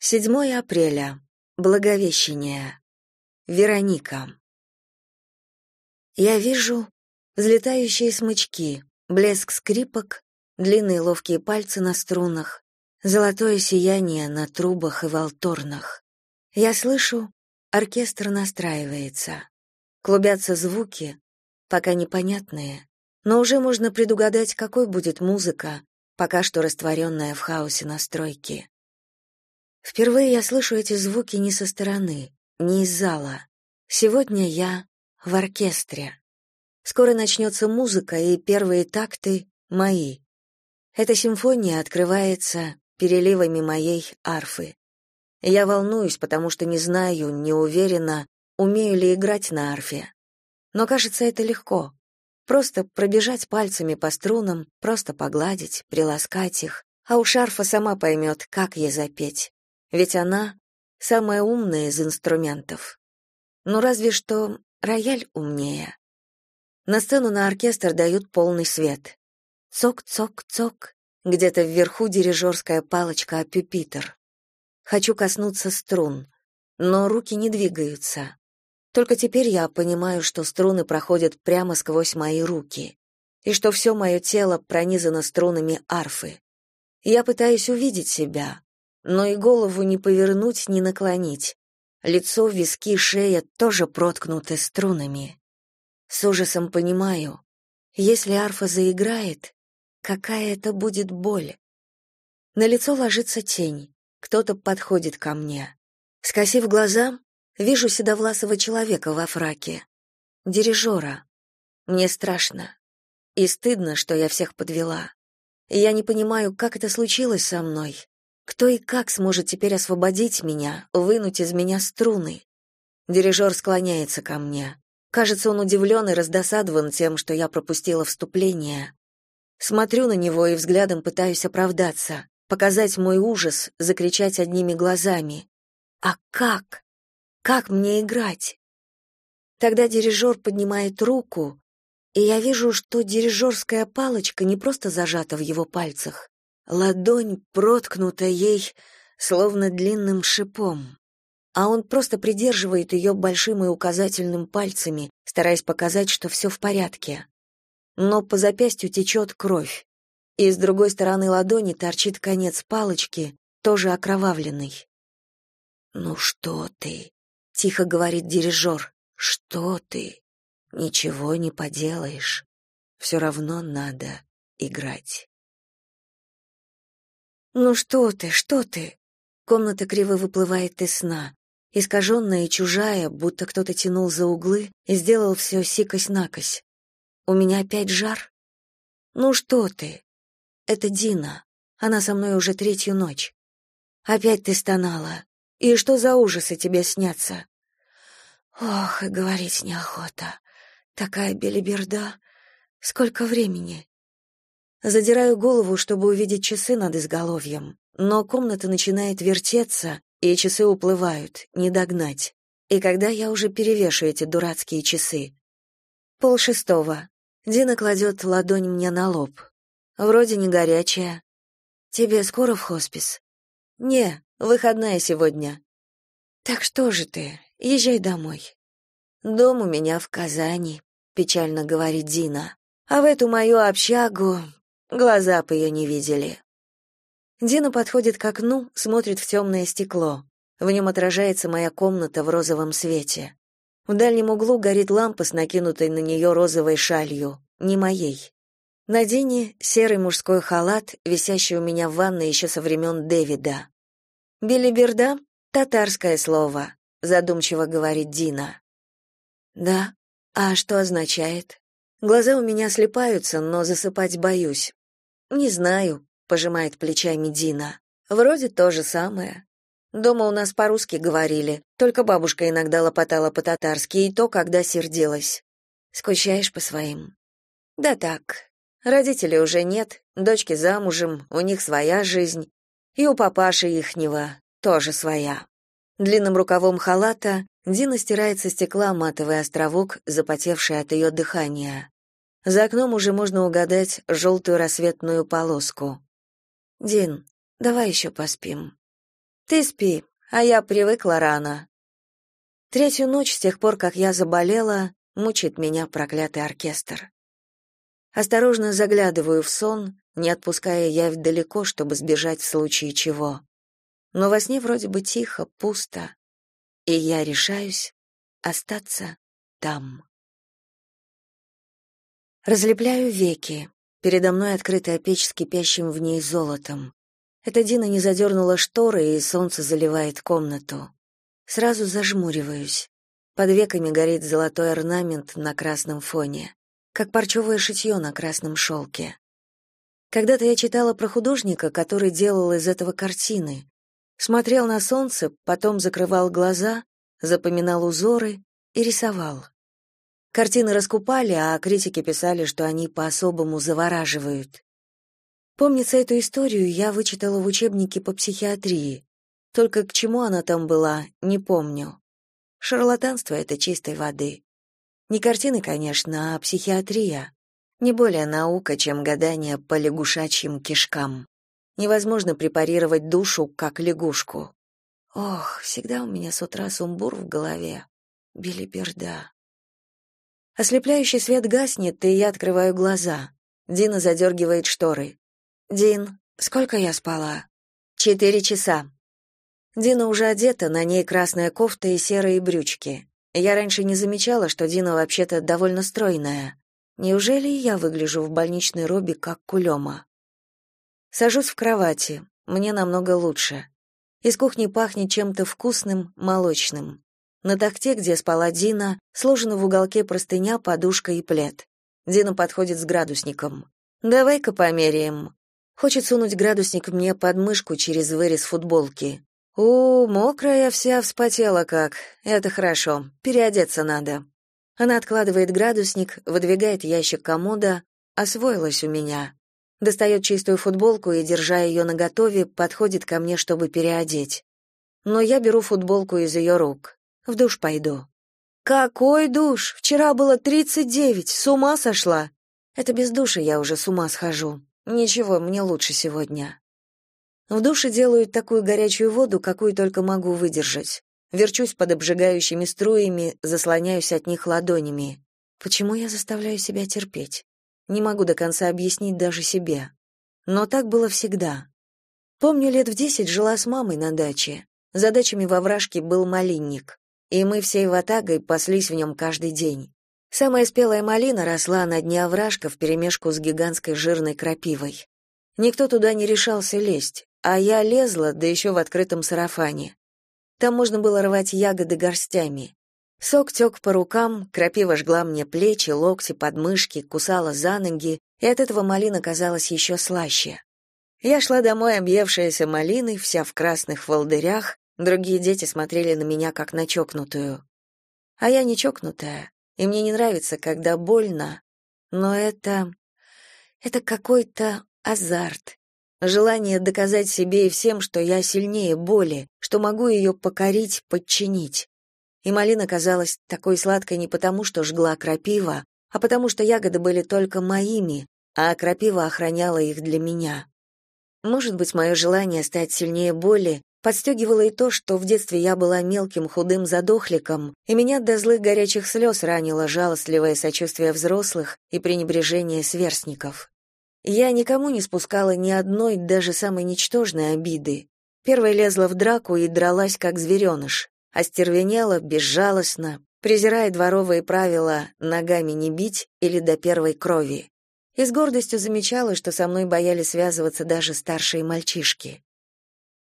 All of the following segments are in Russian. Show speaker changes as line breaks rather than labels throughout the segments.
7 апреля. Благовещение. Вероника. Я вижу взлетающие смычки, блеск скрипок, длинные ловкие пальцы на струнах, золотое сияние на трубах и волторнах. Я слышу, оркестр настраивается. Клубятся звуки, пока непонятные, но уже можно предугадать, какой будет музыка, пока что растворенная в хаосе настройки. Впервые я слышу эти звуки не со стороны, не из зала. Сегодня я в оркестре. Скоро начнется музыка, и первые такты мои. Эта симфония открывается переливами моей арфы. Я волнуюсь, потому что не знаю, не уверена, умею ли играть на арфе. Но кажется, это легко. Просто пробежать пальцами по струнам, просто погладить, приласкать их, а уж арфа сама поймет, как ей запеть ведь она самая умная из инструментов. Ну разве что рояль умнее. На сцену на оркестр дают полный свет. Цок-цок-цок, где-то вверху дирижерская палочка о пюпитр. Хочу коснуться струн, но руки не двигаются. Только теперь я понимаю, что струны проходят прямо сквозь мои руки, и что все мое тело пронизано струнами арфы. Я пытаюсь увидеть себя, но и голову не повернуть, не наклонить. Лицо, виски, шея тоже проткнуты струнами. С ужасом понимаю, если арфа заиграет, какая это будет боль. На лицо ложится тень, кто-то подходит ко мне. Скосив глаза, вижу седовласого человека во фраке. Дирижера. Мне страшно. И стыдно, что я всех подвела. Я не понимаю, как это случилось со мной, кто и как сможет теперь освободить меня, вынуть из меня струны? Дирижер склоняется ко мне. Кажется, он удивлен и раздосадован тем, что я пропустила вступление. Смотрю на него и взглядом пытаюсь оправдаться, показать мой ужас, закричать одними глазами. А как? Как мне играть? Тогда дирижер поднимает руку, и я вижу, что дирижерская палочка не просто зажата в его пальцах, Ладонь проткнута ей, словно длинным шипом, а он просто придерживает ее большим и указательным пальцами, стараясь показать, что все в порядке. Но по запястью течет кровь, и с другой стороны ладони торчит конец палочки, тоже окровавленный. «Ну что ты?» — тихо говорит дирижер. «Что ты? Ничего не поделаешь. Все равно надо играть». «Ну что ты, что ты?» Комната криво выплывает из сна, искаженная и чужая, будто кто-то тянул за углы и сделал все сикось-накось. «У меня опять жар?» «Ну что ты?» «Это Дина. Она со мной уже третью ночь. Опять ты стонала. И что за ужасы тебе снятся?» «Ох, и говорить неохота. Такая белиберда. Сколько времени?» Задираю голову, чтобы увидеть часы над изголовьем, но комната начинает вертеться, и часы уплывают, не догнать. И когда я уже перевешу эти дурацкие часы? Пол шестого. Дина кладет ладонь мне на лоб. Вроде не горячая. Тебе скоро в хоспис? Не, выходная сегодня. Так что же ты? Езжай домой. Дом у меня в Казани, печально говорит Дина. А в эту мою общагу Глаза бы ее не видели. Дина подходит к окну, смотрит в темное стекло. В нем отражается моя комната в розовом свете. В дальнем углу горит лампа с накинутой на нее розовой шалью, не моей. На Дине серый мужской халат, висящий у меня в ванной еще со времен Дэвида. «Билиберда — татарское слово», — задумчиво говорит Дина. «Да? А что означает?» Глаза у меня слепаются, но засыпать боюсь. Не знаю, пожимает плечами Дина. Вроде то же самое. Дома у нас по-русски говорили, только бабушка иногда лопотала по-татарски, и то, когда сердилась. Скучаешь по своим? Да так. Родителей уже нет, дочки замужем, у них своя жизнь, и у папаши ихнего тоже своя. Длинным рукавом халата Дина стирает со стекла матовый островок, запотевший от ее дыхания. За окном уже можно угадать желтую рассветную полоску. «Дин, давай еще поспим». Ты спи, а я привыкла рано. Третью ночь с тех пор, как я заболела, мучит меня проклятый оркестр. Осторожно заглядываю в сон, не отпуская явь далеко, чтобы сбежать в случае чего. Но во сне вроде бы тихо, пусто, и я решаюсь остаться там. Разлепляю веки. Передо мной открытая печь с кипящим в ней золотом. Эта Дина не задернула шторы, и солнце заливает комнату. Сразу зажмуриваюсь. Под веками горит золотой орнамент на красном фоне, как парчевое шитье на красном шелке. Когда-то я читала про художника, который делал из этого картины. Смотрел на солнце, потом закрывал глаза, запоминал узоры и рисовал. Картины раскупали, а критики писали, что они по-особому завораживают. Помнится, эту историю я вычитала в учебнике по психиатрии. Только к чему она там была, не помню. Шарлатанство — это чистой воды. Не картины, конечно, а психиатрия. Не более наука, чем гадание по лягушачьим кишкам. Невозможно препарировать душу, как лягушку. Ох, всегда у меня с утра сумбур в голове. Белиберда. Ослепляющий свет гаснет, и я открываю глаза. Дина задергивает шторы. «Дин, сколько я спала?» «Четыре часа». Дина уже одета, на ней красная кофта и серые брючки. Я раньше не замечала, что Дина вообще-то довольно стройная. Неужели я выгляжу в больничной робе как кулема? Сажусь в кровати. Мне намного лучше. Из кухни пахнет чем-то вкусным, молочным. На тахте, где спала Дина, сложена в уголке простыня, подушка и плед. Дина подходит с градусником. «Давай-ка померяем». Хочет сунуть градусник мне под мышку через вырез футболки. «У, мокрая вся вспотела как. Это хорошо. Переодеться надо». Она откладывает градусник, выдвигает ящик комода, освоилась у меня. Достает чистую футболку и, держа ее наготове, подходит ко мне, чтобы переодеть. Но я беру футболку из ее рук. В душ пойду. Какой душ? Вчера было тридцать девять. С ума сошла? Это без душа я уже с ума схожу. Ничего, мне лучше сегодня. В душе делают такую горячую воду, какую только могу выдержать. Верчусь под обжигающими струями, заслоняюсь от них ладонями. Почему я заставляю себя терпеть? Не могу до конца объяснить даже себе. Но так было всегда. Помню, лет в десять жила с мамой на даче. За дачами во вражке был малинник, и мы всей ватагой паслись в нем каждый день. Самая спелая малина росла на дне овражка вперемешку с гигантской жирной крапивой. Никто туда не решался лезть, а я лезла, да еще в открытом сарафане. Там можно было рвать ягоды горстями. Сок тек по рукам, крапива жгла мне плечи, локти, подмышки, кусала за ноги, и от этого малина казалась еще слаще. Я шла домой, объевшаяся малиной, вся в красных волдырях, другие дети смотрели на меня как на чокнутую. А я не чокнутая, и мне не нравится, когда больно, но это... это какой-то азарт, Желание доказать себе и всем, что я сильнее боли, что могу ее покорить, подчинить. И малина казалась такой сладкой не потому, что жгла крапива, а потому что ягоды были только моими, а крапива охраняла их для меня. Может быть, мое желание стать сильнее боли подстегивало и то, что в детстве я была мелким худым задохликом, и меня до злых горячих слез ранило жалостливое сочувствие взрослых и пренебрежение сверстников. Я никому не спускала ни одной, даже самой ничтожной обиды. Первой лезла в драку и дралась, как звереныш. Остервенела, безжалостно, презирая дворовые правила «ногами не бить» или «до первой крови». И с гордостью замечала, что со мной боялись связываться даже старшие мальчишки.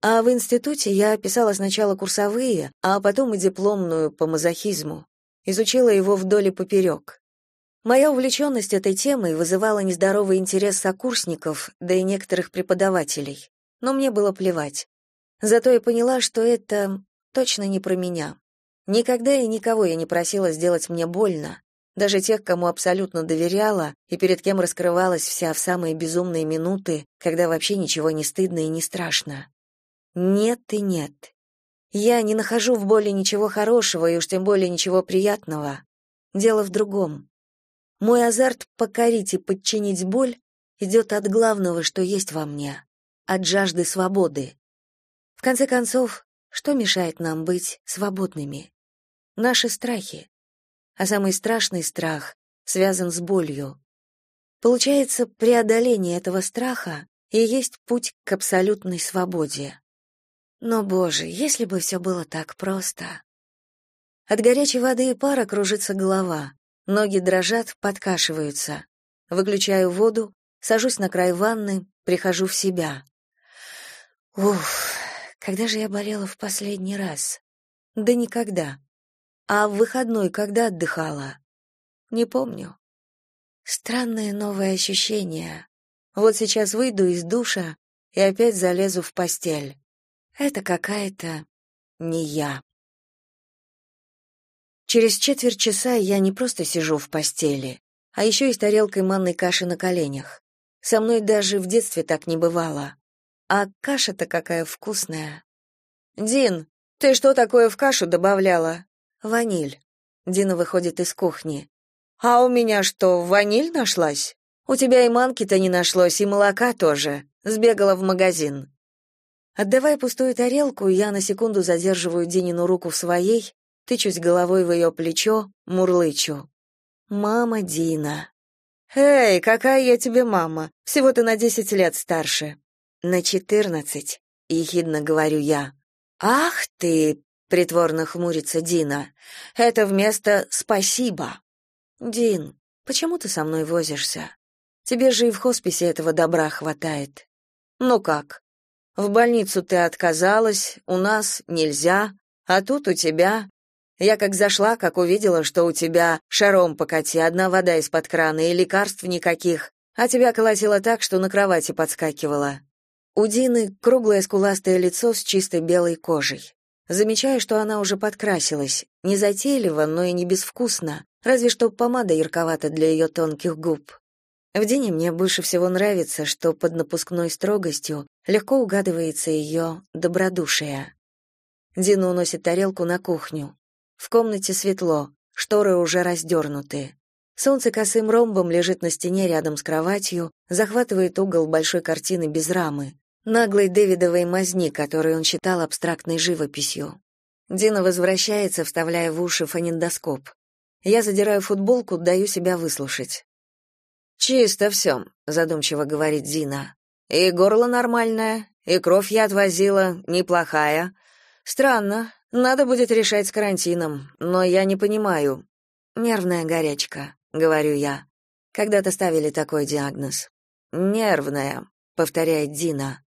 А в институте я писала сначала курсовые, а потом и дипломную по мазохизму. Изучила его вдоль и поперек. Моя увлеченность этой темой вызывала нездоровый интерес сокурсников, да и некоторых преподавателей. Но мне было плевать. Зато я поняла, что это точно не про меня. Никогда и никого я не просила сделать мне больно, даже тех, кому абсолютно доверяла и перед кем раскрывалась вся в самые безумные минуты, когда вообще ничего не стыдно и не страшно. Нет и нет. Я не нахожу в боли ничего хорошего и уж тем более ничего приятного. Дело в другом. Мой азарт покорить и подчинить боль идет от главного, что есть во мне, от жажды свободы. В конце концов, что мешает нам быть свободными? Наши страхи. А самый страшный страх связан с болью. Получается, преодоление этого страха и есть путь к абсолютной свободе. Но, боже, если бы все было так просто. От горячей воды и пара кружится голова, ноги дрожат, подкашиваются. Выключаю воду, сажусь на край ванны, прихожу в себя. Уф, когда же я болела в последний раз? Да никогда. А в выходной когда отдыхала? Не помню. Странное новое ощущение. Вот сейчас выйду из душа и опять залезу в постель. Это какая-то не я. Через четверть часа я не просто сижу в постели, а еще и с тарелкой манной каши на коленях. Со мной даже в детстве так не бывало. А каша-то какая вкусная. «Дин, ты что такое в кашу добавляла?» «Ваниль». Дина выходит из кухни. «А у меня что, ваниль нашлась? У тебя и манки-то не нашлось, и молока тоже. Сбегала в магазин». Отдавая пустую тарелку, я на секунду задерживаю Динину руку в своей, тычусь головой в ее плечо, мурлычу. «Мама Дина». «Эй, какая я тебе мама? Всего ты на десять лет старше». «На четырнадцать», — ехидно говорю я. «Ах ты!» — притворно хмурится Дина. «Это вместо «спасибо». «Дин, почему ты со мной возишься? Тебе же и в хосписе этого добра хватает». «Ну как? В больницу ты отказалась, у нас нельзя, а тут у тебя...» Я как зашла, как увидела, что у тебя шаром покати, одна вода из-под крана и лекарств никаких, а тебя колотило так, что на кровати подскакивала. У Дины круглое скуластое лицо с чистой белой кожей. Замечаю, что она уже подкрасилась, не затейливо, но и не безвкусно, разве что помада ярковата для ее тонких губ. В Дине мне больше всего нравится, что под напускной строгостью легко угадывается ее добродушие. Дина уносит тарелку на кухню. В комнате светло, шторы уже раздернуты. Солнце косым ромбом лежит на стене рядом с кроватью, захватывает угол большой картины без рамы наглой Дэвидовой мазни, которую он считал абстрактной живописью. Дина возвращается, вставляя в уши фонендоскоп. Я задираю футболку, даю себя выслушать. «Чисто все», — задумчиво говорит Дина. «И горло нормальное, и кровь я отвозила, неплохая. Странно, надо будет решать с карантином, но я не понимаю». «Нервная горячка», — говорю я. Когда-то ставили такой диагноз. «Нервная», — повторяет Дина.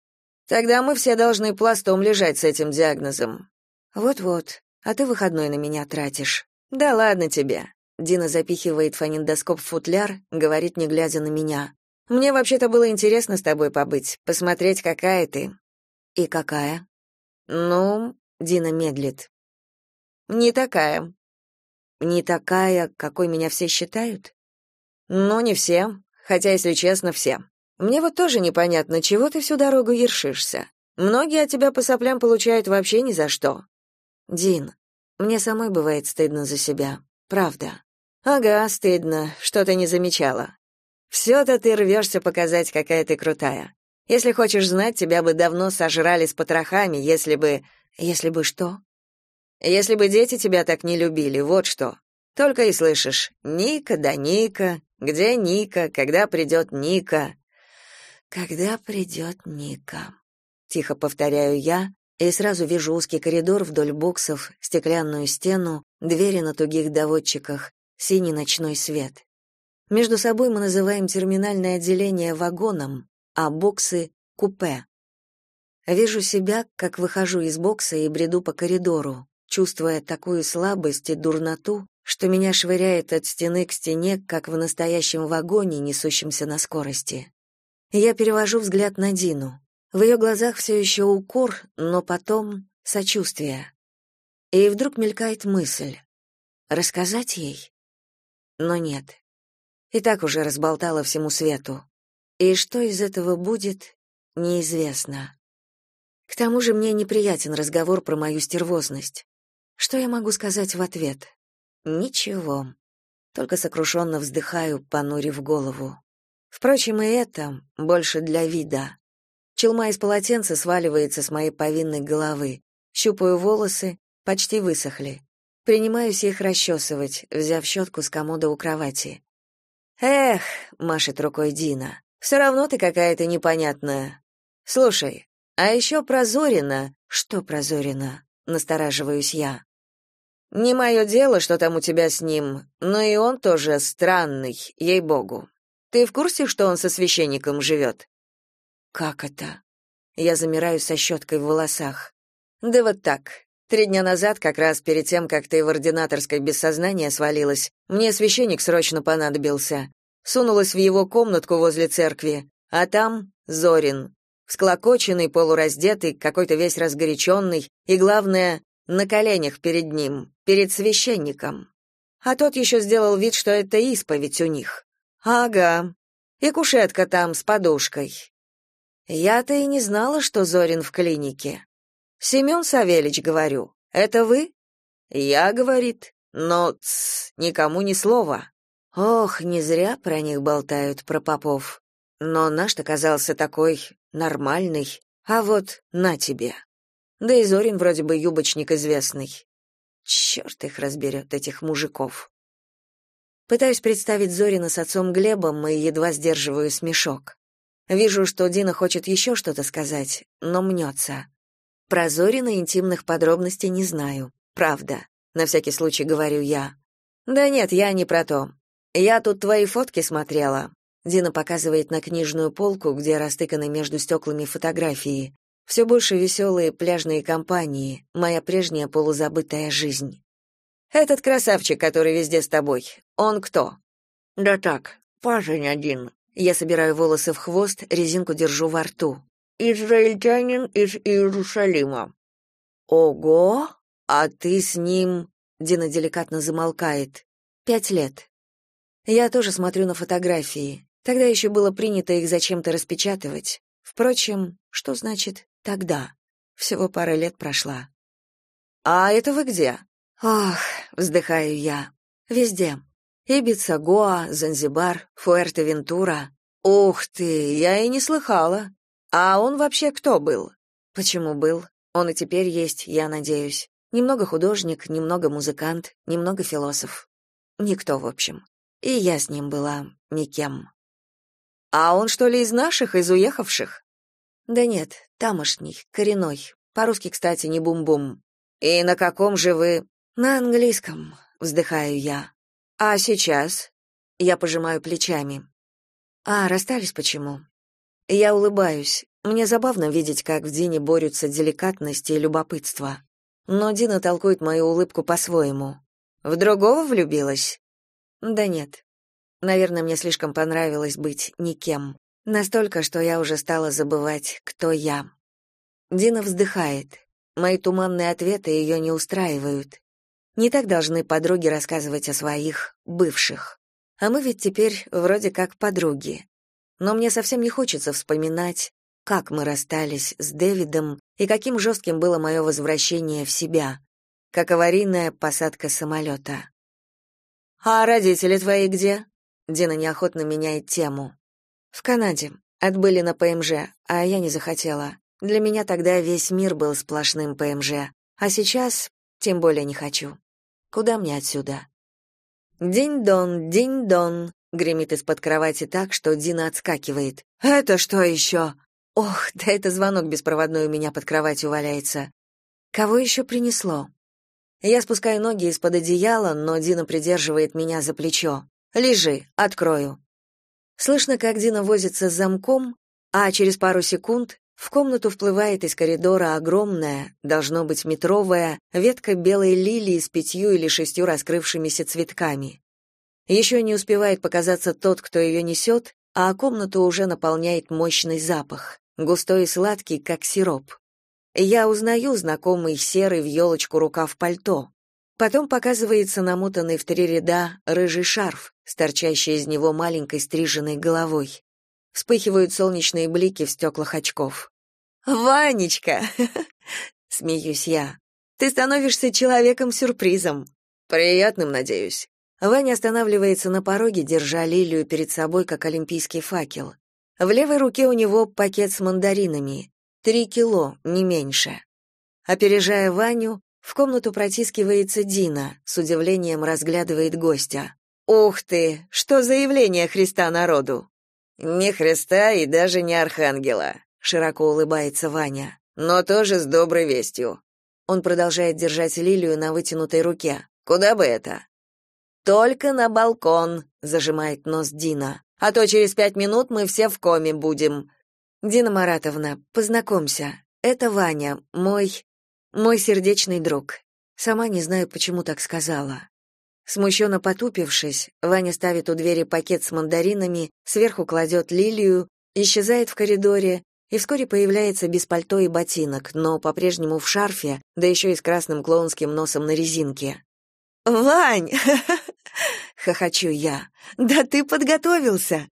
Тогда мы все должны пластом лежать с этим диагнозом. Вот-вот. А ты выходной на меня тратишь. Да ладно тебе. Дина запихивает фонендоскоп в футляр, говорит, не глядя на меня. Мне вообще-то было интересно с тобой побыть, посмотреть, какая ты. И какая? Ну, Дина медлит. Не такая. Не такая, какой меня все считают? Ну, не все, хотя, если честно, все. Мне вот тоже непонятно, чего ты всю дорогу ершишься. Многие от тебя по соплям получают вообще ни за что. Дин, мне самой бывает стыдно за себя. Правда. Ага, стыдно, что ты не замечала. Все-то ты рвешься показать, какая ты крутая. Если хочешь знать, тебя бы давно сожрали с потрохами, если бы... Если бы что? Если бы дети тебя так не любили, вот что. Только и слышишь «Ника, да Ника, где Ника, когда придет Ника?» Когда придет Ника? Тихо повторяю я, и сразу вижу узкий коридор вдоль боксов, стеклянную стену, двери на тугих доводчиках, синий ночной свет. Между собой мы называем терминальное отделение вагоном, а боксы — купе. Вижу себя, как выхожу из бокса и бреду по коридору, чувствуя такую слабость и дурноту, что меня швыряет от стены к стене, как в настоящем вагоне, несущемся на скорости. Я перевожу взгляд на Дину. В ее глазах все еще укор, но потом сочувствие. И вдруг мелькает мысль. Рассказать ей? Но нет. И так уже разболтала всему свету. И что из этого будет, неизвестно. К тому же мне неприятен разговор про мою стервозность. Что я могу сказать в ответ? Ничего. Только сокрушенно вздыхаю, понурив голову. Впрочем, и это больше для вида. Челма из полотенца сваливается с моей повинной головы. Щупаю волосы, почти высохли. Принимаюсь их расчесывать, взяв щетку с комода у кровати. «Эх», — машет рукой Дина, — «все равно ты какая-то непонятная. Слушай, а еще про Зорина...» «Что про Зорина?» — настораживаюсь я. «Не мое дело, что там у тебя с ним, но и он тоже странный, ей-богу. Ты в курсе, что он со священником живет?» «Как это?» Я замираю со щеткой в волосах. «Да вот так. Три дня назад, как раз перед тем, как ты в ординаторской без сознания свалилась, мне священник срочно понадобился. Сунулась в его комнатку возле церкви, а там Зорин. Всклокоченный, полураздетый, какой-то весь разгоряченный, и, главное, на коленях перед ним, перед священником. А тот еще сделал вид, что это исповедь у них. Ага. И кушетка там с подушкой. Я-то и не знала, что Зорин в клинике. Семен Савельич, говорю, это вы? Я, говорит, но тс, никому ни слова. Ох, не зря про них болтают, про попов. Но наш оказался такой нормальный, а вот на тебе. Да и Зорин вроде бы юбочник известный. Черт их разберет, этих мужиков. Пытаюсь представить Зорина с отцом Глебом и едва сдерживаю смешок. Вижу, что Дина хочет еще что-то сказать, но мнется. Про Зорина интимных подробностей не знаю. Правда. На всякий случай говорю я. Да нет, я не про то. Я тут твои фотки смотрела. Дина показывает на книжную полку, где растыканы между стеклами фотографии. Все больше веселые пляжные компании, моя прежняя полузабытая жизнь. Этот красавчик, который везде с тобой, он кто? Да так, парень один. Я собираю волосы в хвост, резинку держу во рту. Израильтянин из Иерусалима. Ого, а ты с ним, Дина деликатно замолкает. Пять лет. Я тоже смотрю на фотографии. Тогда еще было принято их зачем-то распечатывать. Впрочем, что значит тогда? Всего пара лет прошла. А это вы где? Ох, вздыхаю я. Везде. Ибица, Гоа, Занзибар, Фуэртевентура. Ух ты, я и не слыхала. А он вообще кто был? Почему был? Он и теперь есть, я надеюсь. Немного художник, немного музыкант, немного философ. Никто, в общем. И я с ним была никем. А он что ли из наших, из уехавших? Да нет, тамошний, коренной. По-русски, кстати, не бум-бум. И на каком же вы? На английском, вздыхаю я. А сейчас? Я пожимаю плечами. А расстались почему? Я улыбаюсь. Мне забавно видеть, как в Дине борются деликатность и любопытство. Но Дина толкует мою улыбку по-своему. В другого влюбилась? Да нет. Наверное, мне слишком понравилось быть никем. Настолько, что я уже стала забывать, кто я. Дина вздыхает. Мои туманные ответы ее не устраивают. Не так должны подруги рассказывать о своих бывших. А мы ведь теперь вроде как подруги но мне совсем не хочется вспоминать, как мы расстались с Дэвидом и каким жестким было мое возвращение в себя, как аварийная посадка самолета. «А родители твои где?» Дина неохотно меняет тему. «В Канаде. Отбыли на ПМЖ, а я не захотела. Для меня тогда весь мир был сплошным ПМЖ, а сейчас тем более не хочу. Куда мне отсюда?» «Динь-дон, динь-дон», Гремит из-под кровати так, что Дина отскакивает. «Это что еще?» «Ох, да это звонок беспроводной у меня под кроватью валяется. Кого еще принесло?» Я спускаю ноги из-под одеяла, но Дина придерживает меня за плечо. «Лежи, открою». Слышно, как Дина возится с замком, а через пару секунд в комнату вплывает из коридора огромная, должно быть метровая, ветка белой лилии с пятью или шестью раскрывшимися цветками. Еще не успевает показаться тот, кто ее несет, а комнату уже наполняет мощный запах, густой и сладкий, как сироп. Я узнаю знакомый серый в елочку рукав пальто. Потом показывается намотанный в три ряда рыжий шарф, торчащий из него маленькой стриженной головой. Вспыхивают солнечные блики в стеклах очков. «Ванечка!» — смеюсь я. «Ты становишься человеком-сюрпризом». «Приятным, надеюсь». Ваня останавливается на пороге, держа лилию перед собой, как олимпийский факел. В левой руке у него пакет с мандаринами. Три кило, не меньше. Опережая Ваню, в комнату протискивается Дина, с удивлением разглядывает гостя. «Ух ты! Что за явление Христа народу?» «Не Христа и даже не Архангела», — широко улыбается Ваня, «но тоже с доброй вестью». Он продолжает держать лилию на вытянутой руке. «Куда бы это?» «Только на балкон», — зажимает нос Дина. «А то через пять минут мы все в коме будем». «Дина Маратовна, познакомься. Это Ваня, мой... мой сердечный друг. Сама не знаю, почему так сказала. Смущенно потупившись, Ваня ставит у двери пакет с мандаринами, сверху кладет лилию, исчезает в коридоре и вскоре появляется без пальто и ботинок, но по-прежнему в шарфе, да еще и с красным клоунским носом на резинке. «Вань!» — хохочу я. «Да ты подготовился!»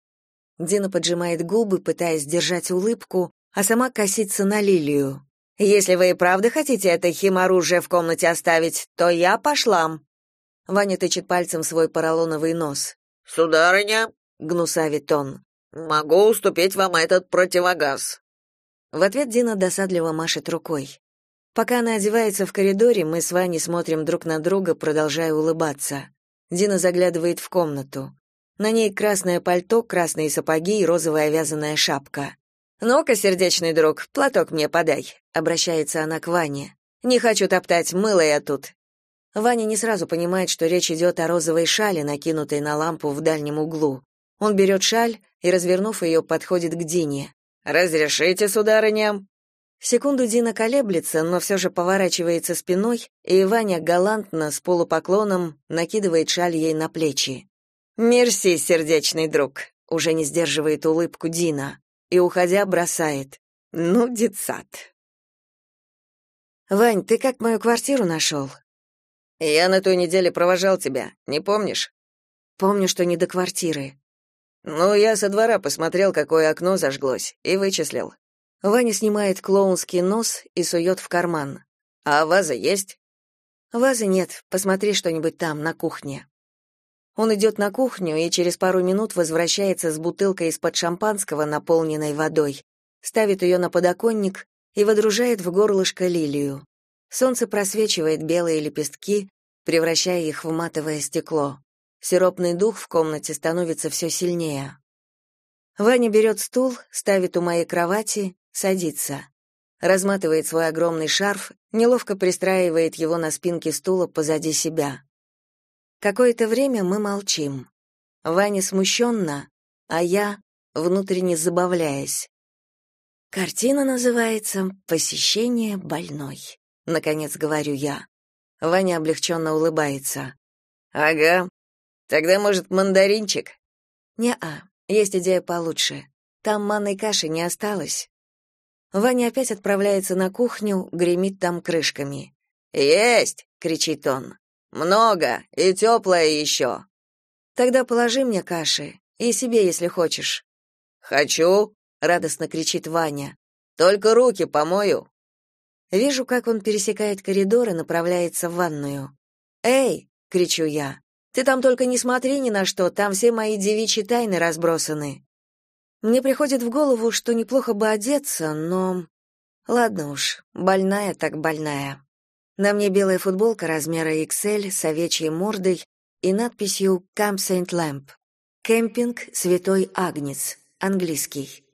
Дина поджимает губы, пытаясь сдержать улыбку, а сама косится на лилию. «Если вы и правда хотите это химоружие в комнате оставить, то я пошла!» Ваня тычет пальцем свой поролоновый нос. «Сударыня», — гнусавит он, — «могу уступить вам этот противогаз». В ответ Дина досадливо машет рукой. Пока она одевается в коридоре, мы с Ваней смотрим друг на друга, продолжая улыбаться. Дина заглядывает в комнату. На ней красное пальто, красные сапоги и розовая вязаная шапка. «Ну-ка, сердечный друг, платок мне подай», — обращается она к Ване. «Не хочу топтать, мыло я тут. Ваня не сразу понимает, что речь идет о розовой шале, накинутой на лампу в дальнем углу. Он берет шаль и, развернув ее, подходит к Дине. «Разрешите, сударыня?» Секунду Дина колеблется, но все же поворачивается спиной, и Ваня галантно, с полупоклоном, накидывает шаль ей на плечи. «Мерси, сердечный друг», — уже не сдерживает улыбку Дина, и, уходя, бросает. «Ну, детсад». «Вань, ты как мою квартиру нашел?» Я на той неделе провожал тебя, не помнишь? Помню, что не до квартиры. Ну, я со двора посмотрел, какое окно зажглось, и вычислил. Ваня снимает клоунский нос и сует в карман. А ваза есть? Вазы нет. Посмотри что-нибудь там на кухне. Он идет на кухню и через пару минут возвращается с бутылкой из-под шампанского, наполненной водой, ставит ее на подоконник и водружает в горлышко лилию. Солнце просвечивает белые лепестки, превращая их в матовое стекло. Сиропный дух в комнате становится все сильнее. Ваня берет стул, ставит у моей кровати, садится. Разматывает свой огромный шарф, неловко пристраивает его на спинке стула позади себя. Какое-то время мы молчим. Ваня смущенно, а я, внутренне забавляясь. Картина называется «Посещение больной» наконец говорю я. Ваня облегченно улыбается. Ага. Тогда, может, мандаринчик? Не-а, есть идея получше. Там манной каши не осталось. Ваня опять отправляется на кухню, гремит там крышками. «Есть!» — кричит он. «Много, и теплое еще!» «Тогда положи мне каши, и себе, если хочешь». «Хочу!» — радостно кричит Ваня. «Только руки помою!» Вижу, как он пересекает коридор и направляется в ванную. «Эй!» — кричу я. «Ты там только не смотри ни на что, там все мои девичьи тайны разбросаны». Мне приходит в голову, что неплохо бы одеться, но... Ладно уж, больная так больная. На мне белая футболка размера XL с овечьей мордой и надписью «Camp Saint Lamp». Кемпинг Святой Агнец, английский.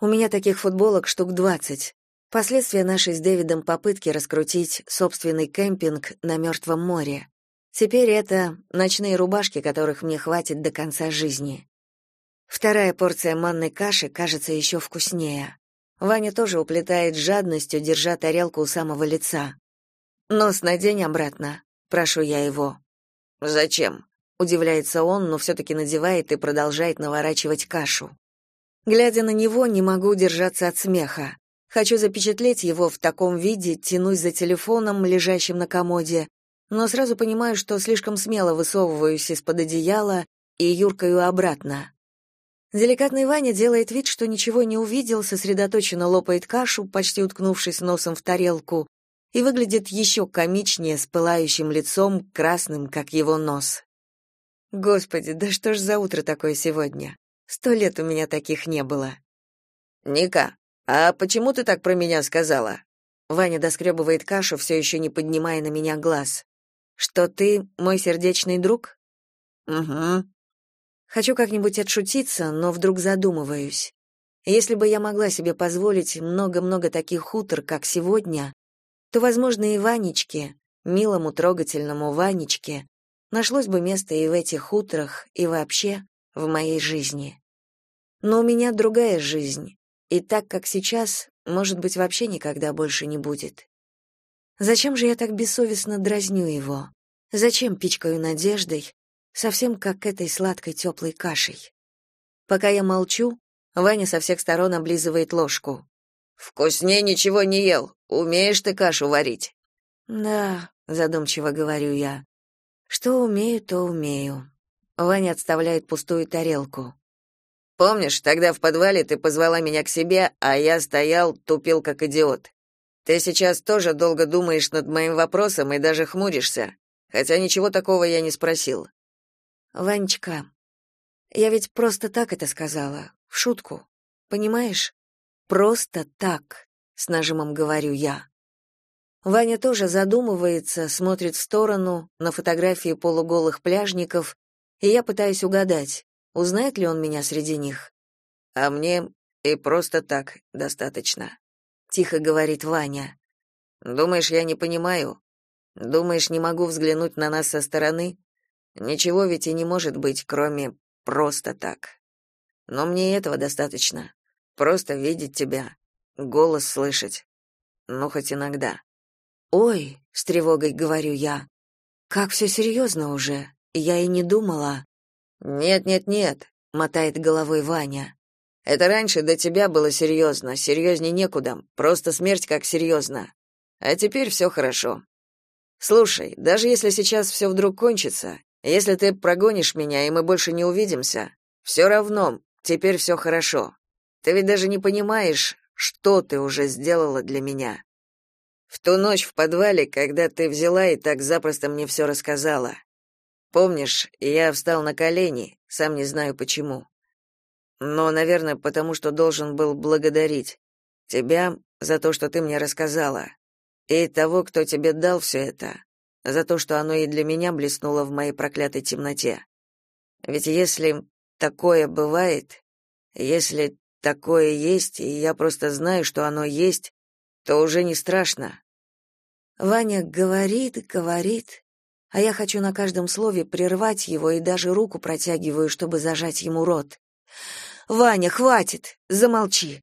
У меня таких футболок штук двадцать. Последствия нашей с Дэвидом попытки раскрутить собственный кемпинг на Мертвом море. Теперь это ночные рубашки, которых мне хватит до конца жизни. Вторая порция манной каши кажется еще вкуснее. Ваня тоже уплетает жадностью, держа тарелку у самого лица. «Нос надень обратно», — прошу я его. «Зачем?» — удивляется он, но все-таки надевает и продолжает наворачивать кашу. Глядя на него, не могу удержаться от смеха. Хочу запечатлеть его в таком виде, тянусь за телефоном, лежащим на комоде, но сразу понимаю, что слишком смело высовываюсь из-под одеяла и юркаю обратно. Деликатный Ваня делает вид, что ничего не увидел, сосредоточенно лопает кашу, почти уткнувшись носом в тарелку, и выглядит еще комичнее с пылающим лицом, красным, как его нос. Господи, да что ж за утро такое сегодня? Сто лет у меня таких не было.
Ника, а почему ты так про меня сказала? Ваня доскребывает кашу, все еще не поднимая на меня глаз. Что ты мой сердечный друг? Угу. Хочу как-нибудь отшутиться, но вдруг задумываюсь. Если бы я могла себе позволить много-много таких хутор, как сегодня, то, возможно, и Ванечке, милому трогательному Ванечке, нашлось бы место и в этих хуторах, и вообще в моей жизни. Но у меня другая жизнь, и так, как сейчас, может быть, вообще никогда больше не будет. Зачем же я так бессовестно дразню его? Зачем пичкаю надеждой, совсем как этой сладкой теплой кашей? Пока я молчу, Ваня со всех сторон облизывает ложку. «Вкуснее ничего не ел. Умеешь ты кашу варить?» «Да», — задумчиво говорю я. «Что умею, то умею». Ваня отставляет пустую тарелку. Помнишь, тогда в подвале ты позвала меня к себе, а я стоял, тупил как идиот. Ты сейчас тоже долго думаешь над моим вопросом и даже хмуришься, хотя ничего такого я не спросил. Ванечка, я ведь просто так это сказала, в шутку. Понимаешь? Просто так, с нажимом говорю я. Ваня тоже задумывается, смотрит в сторону, на фотографии полуголых пляжников, и я пытаюсь угадать, Узнает ли он меня среди них? А мне и просто так достаточно, тихо говорит Ваня. Думаешь, я не понимаю? Думаешь, не могу взглянуть на нас со стороны? Ничего ведь и не может быть, кроме просто так. Но мне этого достаточно. Просто видеть тебя, голос слышать. Ну, хоть иногда. Ой, с тревогой говорю я. Как все серьезно уже. Я и не думала. Нет, нет, нет, мотает головой Ваня. Это раньше до тебя было серьезно, серьезней некуда, просто смерть как серьезно. А теперь все хорошо. Слушай, даже если сейчас все вдруг кончится, если ты прогонишь меня и мы больше не увидимся, все равно теперь все хорошо. Ты ведь даже не понимаешь, что ты уже сделала для меня. В ту ночь в подвале, когда ты взяла и так запросто мне все рассказала. Помнишь, я встал на колени, сам не знаю почему. Но, наверное, потому что должен был благодарить тебя за то, что ты мне рассказала, и того, кто тебе дал все это, за то, что оно и для меня блеснуло в моей проклятой темноте. Ведь если такое бывает, если такое есть, и я просто знаю, что оно есть, то уже не страшно. Ваня говорит, говорит, а я хочу на каждом слове прервать его и даже руку протягиваю, чтобы зажать ему рот. «Ваня, хватит! Замолчи!»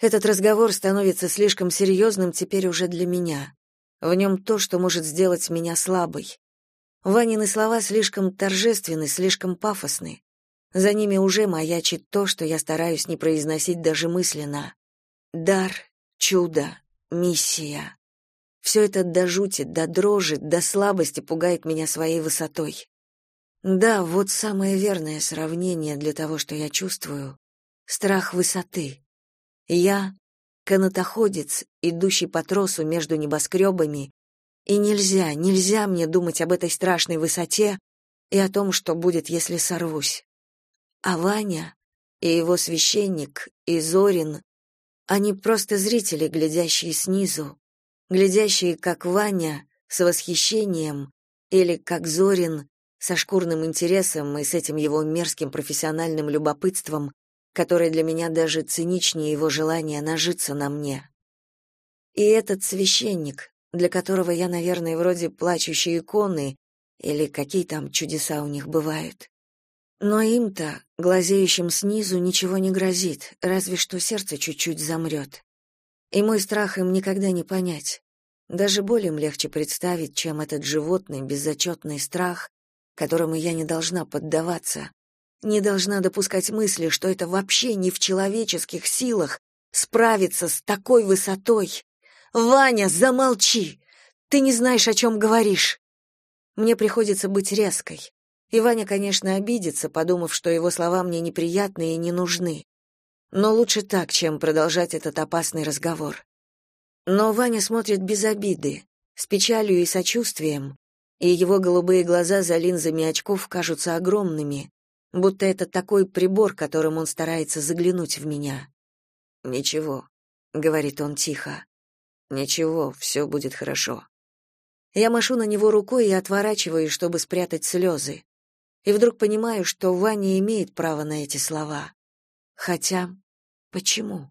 Этот разговор становится слишком серьезным теперь уже для меня. В нем то, что может сделать меня слабой. Ванины слова слишком торжественны, слишком пафосны. За ними уже маячит то, что я стараюсь не произносить даже мысленно. Дар, чудо, миссия. Все это до жути, до дрожи, до слабости пугает меня своей высотой. Да, вот самое верное сравнение для того, что я чувствую. Страх высоты. Я — канатоходец, идущий по тросу между небоскребами, и нельзя, нельзя мне думать об этой страшной высоте и о том, что будет, если сорвусь. А Ваня и его священник, и Зорин — они просто зрители, глядящие снизу, глядящие, как Ваня, с восхищением, или как Зорин, со шкурным интересом и с этим его мерзким профессиональным любопытством, которое для меня даже циничнее его желания нажиться на мне. И этот священник, для которого я, наверное, вроде плачущей иконы, или какие там чудеса у них бывают. Но им-то, глазеющим снизу, ничего не грозит, разве что сердце чуть-чуть замрет. И мой страх им никогда не понять. Даже более им легче представить, чем этот животный, беззачетный страх, которому я не должна поддаваться, не должна допускать мысли, что это вообще не в человеческих силах справиться с такой высотой. Ваня, замолчи! Ты не знаешь, о чем говоришь. Мне приходится быть резкой. И Ваня, конечно, обидится, подумав, что его слова мне неприятны и не нужны. Но лучше так, чем продолжать этот опасный разговор. Но Ваня смотрит без обиды, с печалью и сочувствием, и его голубые глаза за линзами очков кажутся огромными, будто это такой прибор, которым он старается заглянуть в меня. Ничего, говорит он тихо. Ничего, все будет хорошо. Я машу на него рукой и отворачиваюсь, чтобы спрятать слезы. И вдруг понимаю, что Ваня имеет право на эти слова. Хотя, почему?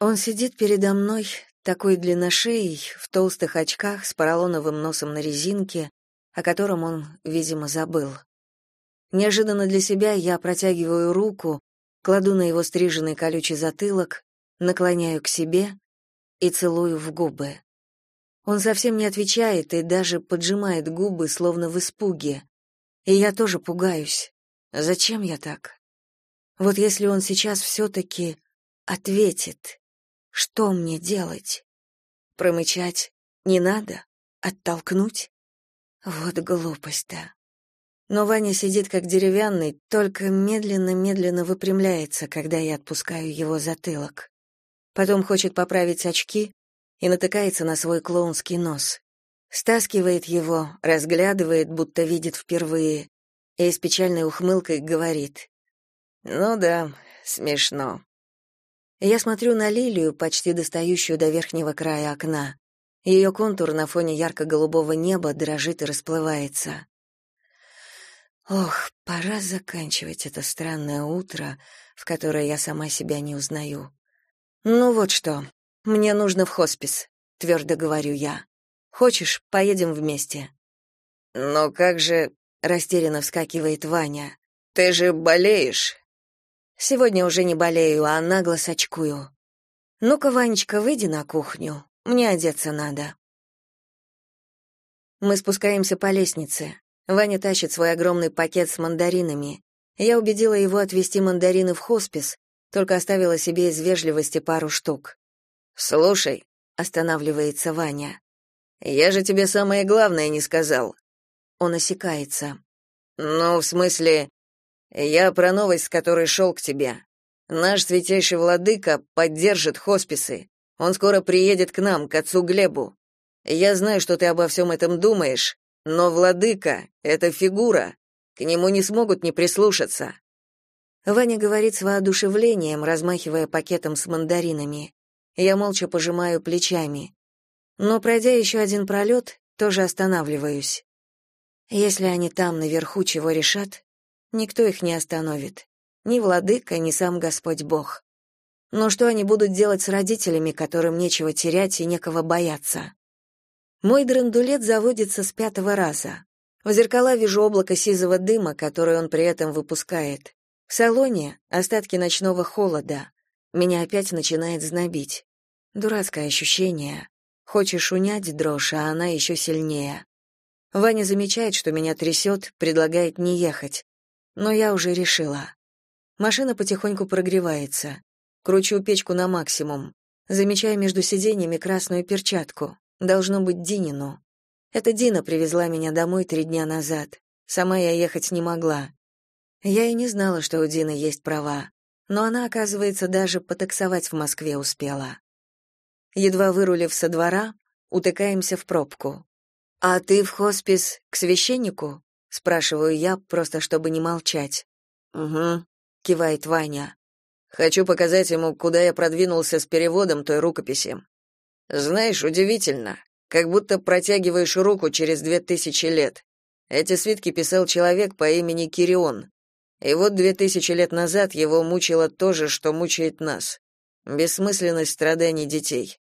Он сидит передо мной, такой длинношеей, в толстых очках, с поролоновым носом на резинке, о котором он, видимо, забыл. Неожиданно для себя я протягиваю руку, кладу на его стриженный колючий затылок, наклоняю к себе и целую в губы. Он совсем не отвечает и даже поджимает губы, словно в испуге. И я тоже пугаюсь. Зачем я так? Вот если он сейчас все-таки ответит, что мне делать? Промычать не надо? Оттолкнуть? Вот глупость-то. Но Ваня сидит как деревянный, только медленно-медленно выпрямляется, когда я отпускаю его затылок. Потом хочет поправить очки и натыкается на свой клоунский нос. Стаскивает его, разглядывает, будто видит впервые, и с печальной ухмылкой говорит. «Ну да, смешно». Я смотрю на лилию, почти достающую до верхнего края окна. Ее контур на фоне ярко-голубого неба дрожит и расплывается. Ох, пора заканчивать это странное утро, в которое я сама себя не узнаю. Ну вот что, мне нужно в хоспис, твердо говорю я. Хочешь, поедем вместе? Но как же, растерянно вскакивает Ваня. Ты же болеешь. Сегодня уже не болею, а нагло сочкую. Ну-ка, Ванечка, выйди на кухню. Мне одеться надо. Мы спускаемся по лестнице. Ваня тащит свой огромный пакет с мандаринами. Я убедила его отвезти мандарины в хоспис, только оставила себе из вежливости пару штук. «Слушай», — останавливается Ваня, — «я же тебе самое главное не сказал». Он осекается. «Ну, в смысле, я про новость, с которой шел к тебе. Наш святейший владыка поддержит хосписы. Он скоро приедет к нам, к отцу Глебу. Я знаю, что ты обо всем этом думаешь, но владыка — это фигура, к нему не смогут не прислушаться. Ваня говорит с воодушевлением, размахивая пакетом с мандаринами. Я молча пожимаю плечами. Но, пройдя еще один пролет, тоже останавливаюсь. Если они там наверху чего решат, никто их не остановит. Ни владыка, ни сам Господь Бог. Но что они будут делать с родителями, которым нечего терять и некого бояться? Мой драндулет заводится с пятого раза. В зеркала вижу облако сизого дыма, который он при этом выпускает. В салоне остатки ночного холода. Меня опять начинает знобить. Дурацкое ощущение. Хочешь унять дрожь, а она еще сильнее. Ваня замечает, что меня трясет, предлагает не ехать. Но я уже решила. Машина потихоньку прогревается. Кручу печку на максимум. Замечаю между сиденьями красную перчатку. Должно быть Динину. Это Дина привезла меня домой три дня назад. Сама я ехать не могла. Я и не знала, что у Дины есть права, но она, оказывается, даже потаксовать в Москве успела. Едва вырулив со двора, утыкаемся в пробку. «А ты в хоспис к священнику?» — спрашиваю я, просто чтобы не молчать. «Угу», — кивает Ваня. «Хочу показать ему, куда я продвинулся с переводом той рукописи. Знаешь, удивительно, как будто протягиваешь руку через две тысячи лет. Эти свитки писал человек по имени Кирион. И вот две тысячи лет назад его мучило то же, что мучает нас. Бессмысленность страданий детей.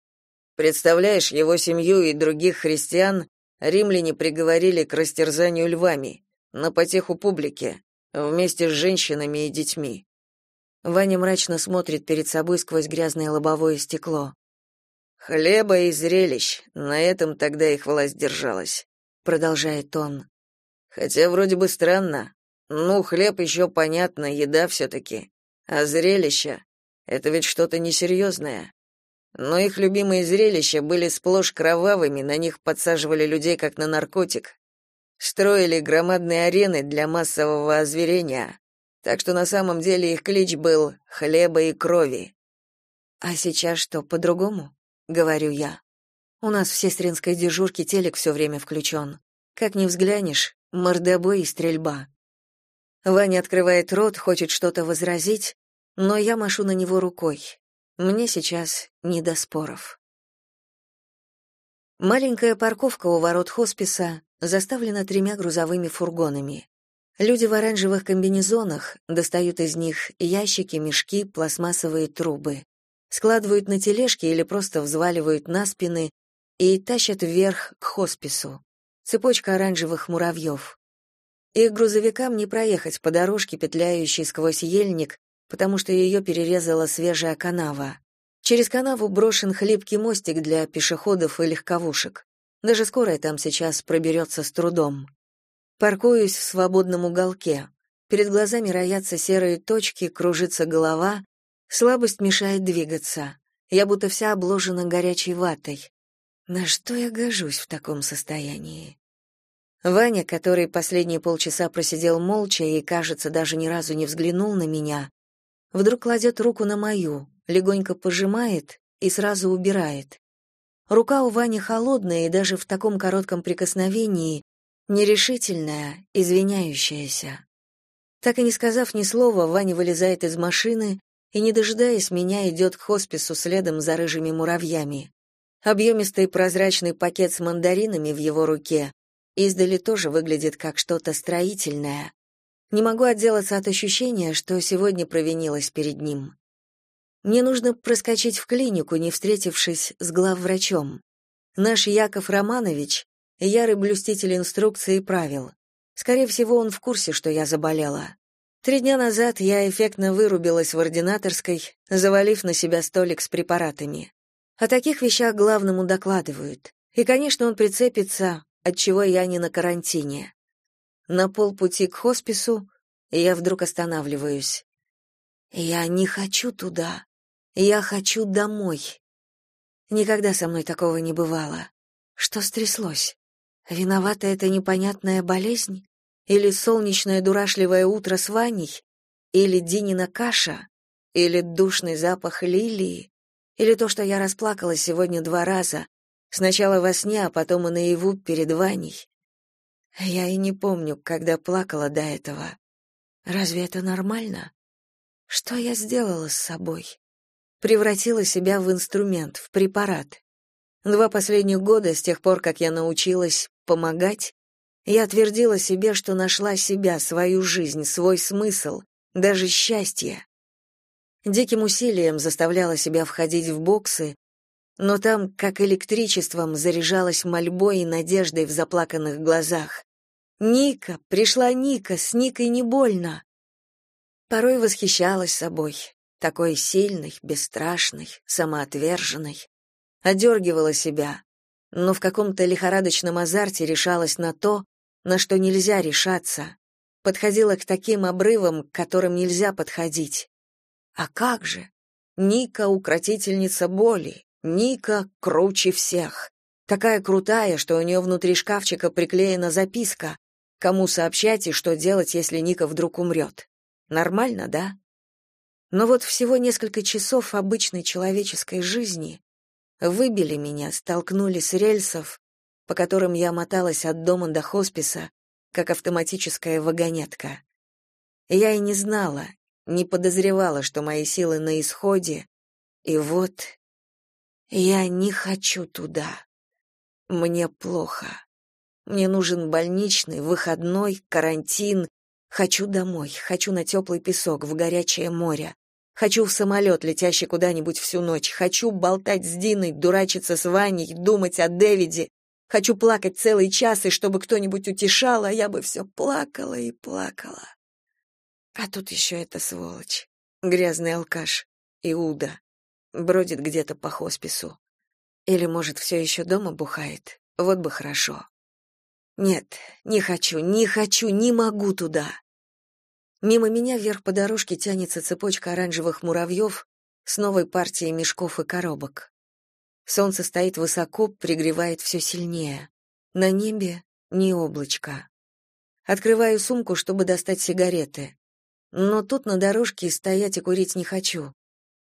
Представляешь, его семью и других христиан римляне приговорили к растерзанию львами, на потеху публике, вместе с женщинами и детьми. Ваня мрачно смотрит перед собой сквозь грязное лобовое стекло. Хлеба и зрелищ, на этом тогда их власть держалась, продолжает он. Хотя вроде бы странно. Ну, хлеб еще понятно, еда все-таки. А зрелища — это ведь что-то несерьезное. Но их любимые зрелища были сплошь кровавыми, на них подсаживали людей как на наркотик. Строили громадные арены для массового озверения. Так что на самом деле их клич был «хлеба и крови». А сейчас что, по-другому? — говорю я. «У нас в сестринской дежурке телек все время включен. Как ни взглянешь, мордобой и стрельба». Ваня открывает рот, хочет что-то возразить, но я машу на него рукой.
Мне сейчас не до споров. Маленькая парковка у ворот хосписа заставлена тремя грузовыми фургонами. Люди в оранжевых комбинезонах достают из них ящики, мешки, пластмассовые трубы, складывают на тележки или просто взваливают на спины и тащат вверх к хоспису. Цепочка оранжевых муравьев. Их грузовикам не проехать по дорожке, петляющей сквозь ельник, потому что ее перерезала свежая канава. Через канаву брошен хлипкий мостик для пешеходов и легковушек. Даже скорая там сейчас проберется с трудом. Паркуюсь в свободном уголке. Перед глазами роятся серые точки, кружится голова, слабость мешает двигаться. Я будто вся обложена горячей ватой. На что я гожусь в таком состоянии? Ваня, который последние полчаса просидел молча и, кажется, даже ни разу не взглянул на меня, вдруг кладет руку на мою, легонько пожимает и сразу убирает. Рука у Вани холодная и даже в таком коротком прикосновении нерешительная, извиняющаяся. Так и не сказав ни слова, Ваня вылезает из машины и, не дожидаясь меня, идет к хоспису следом за рыжими муравьями. Объемистый прозрачный пакет с мандаринами в его руке Издали тоже выглядит как что-то строительное. Не могу отделаться от ощущения, что сегодня провинилась перед ним. Мне нужно проскочить в клинику, не встретившись с главврачом. Наш Яков Романович — ярый блюститель инструкций и правил. Скорее всего, он в курсе, что я заболела. Три дня назад я эффектно вырубилась в ординаторской, завалив на себя столик с препаратами. О таких вещах главному докладывают. И, конечно, он прицепится, отчего я не на карантине. На полпути к хоспису я вдруг останавливаюсь. Я не хочу туда. Я хочу домой. Никогда со мной такого не бывало. Что стряслось? Виновата эта непонятная болезнь? Или солнечное дурашливое утро с Ваней? Или Динина каша? Или душный запах лилии? Или то, что я расплакалась сегодня два раза, Сначала во сне, а потом и наяву перед Ваней. Я и не помню, когда плакала до этого. Разве это нормально? Что я сделала с собой? Превратила себя в инструмент, в препарат. Два последних года, с тех пор, как я научилась помогать, я твердила себе, что нашла себя, свою жизнь, свой смысл, даже счастье. Диким усилием заставляла себя входить в боксы, но там, как электричеством, заряжалась мольбой и надеждой в заплаканных глазах. «Ника! Пришла Ника! С Никой не больно!» Порой восхищалась собой, такой сильной, бесстрашной, самоотверженной. Одергивала себя, но в каком-то лихорадочном азарте решалась на то, на что нельзя решаться. Подходила к таким обрывам, к которым нельзя подходить. А как же? Ника — укротительница боли, Ника круче всех. Такая крутая, что у нее внутри шкафчика приклеена записка, кому сообщать и что делать, если Ника вдруг умрет. Нормально, да? Но вот всего несколько часов обычной человеческой жизни выбили меня, столкнули с рельсов, по которым я моталась от дома до хосписа, как автоматическая вагонетка. Я и не знала, не подозревала, что мои силы на исходе, и вот я не хочу туда. Мне плохо. Мне нужен больничный, выходной, карантин. Хочу домой, хочу на теплый песок, в горячее море. Хочу в самолет, летящий куда-нибудь всю ночь. Хочу болтать с Диной, дурачиться с Ваней, думать о Дэвиде. Хочу плакать целый час, и чтобы кто-нибудь утешал, а я бы все плакала и плакала. А тут еще эта сволочь, грязный алкаш, Иуда бродит где-то по хоспису. Или, может, все еще дома бухает. Вот бы хорошо. Нет, не хочу, не хочу, не могу туда. Мимо меня вверх по дорожке тянется цепочка оранжевых муравьев с новой партией мешков и коробок. Солнце стоит высоко, пригревает все сильнее. На небе ни облачка. Открываю сумку, чтобы достать сигареты. Но тут на дорожке стоять и курить не хочу.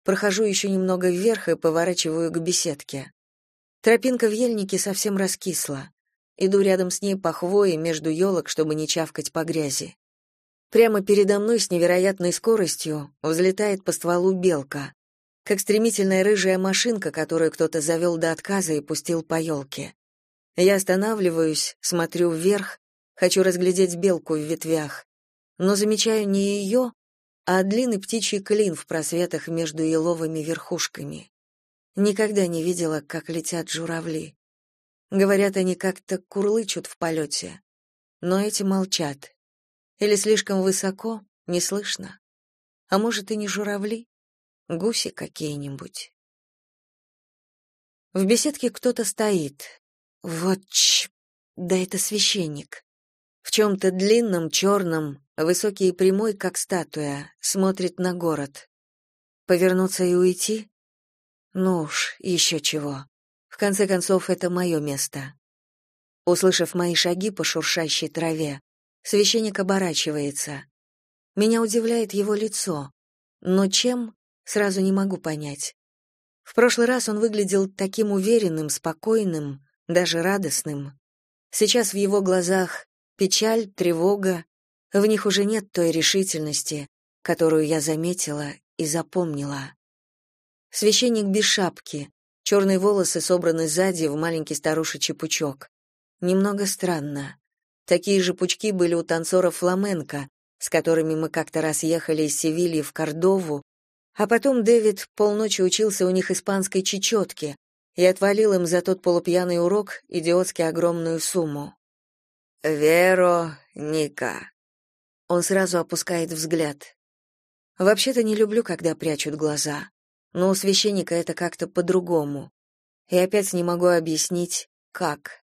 Прохожу еще немного вверх и поворачиваю к беседке. Тропинка в ельнике совсем раскисла. Иду рядом с ней по хвое между елок, чтобы не чавкать по грязи. Прямо передо мной с невероятной скоростью взлетает по стволу белка. Как стремительная рыжая машинка, которую кто-то завел до отказа и пустил по елке. Я останавливаюсь, смотрю вверх, хочу разглядеть белку в ветвях, но замечаю не ее, а длинный птичий клин в просветах между еловыми верхушками. Никогда не видела, как летят журавли. Говорят, они как-то курлычут в полете, но эти молчат. Или слишком высоко, не слышно. А может, и не журавли, гуси какие-нибудь. В беседке кто-то стоит. Вот ч... Да это священник. В чем-то длинном, черном, высокий и прямой, как статуя, смотрит на город. Повернуться и уйти? Ну уж, еще чего. В конце концов, это мое место. Услышав мои шаги по шуршащей траве, священник оборачивается. Меня удивляет его лицо, но чем, сразу не могу понять. В прошлый раз он выглядел таким уверенным, спокойным, даже радостным. Сейчас в его глазах печаль, тревога, в них уже нет той решительности, которую я заметила и запомнила. Священник без шапки, черные волосы собраны сзади в маленький старушечий пучок. Немного странно. Такие же пучки были у танцоров фламенко, с которыми мы как-то раз ехали из Севильи в Кордову, а потом Дэвид полночи учился у них испанской чечетке и отвалил им за тот полупьяный урок идиотски огромную сумму. «Веро, Ника». Он сразу опускает взгляд. Вообще-то не люблю, когда прячут глаза, но у священника это как-то по-другому. И опять не могу объяснить, как.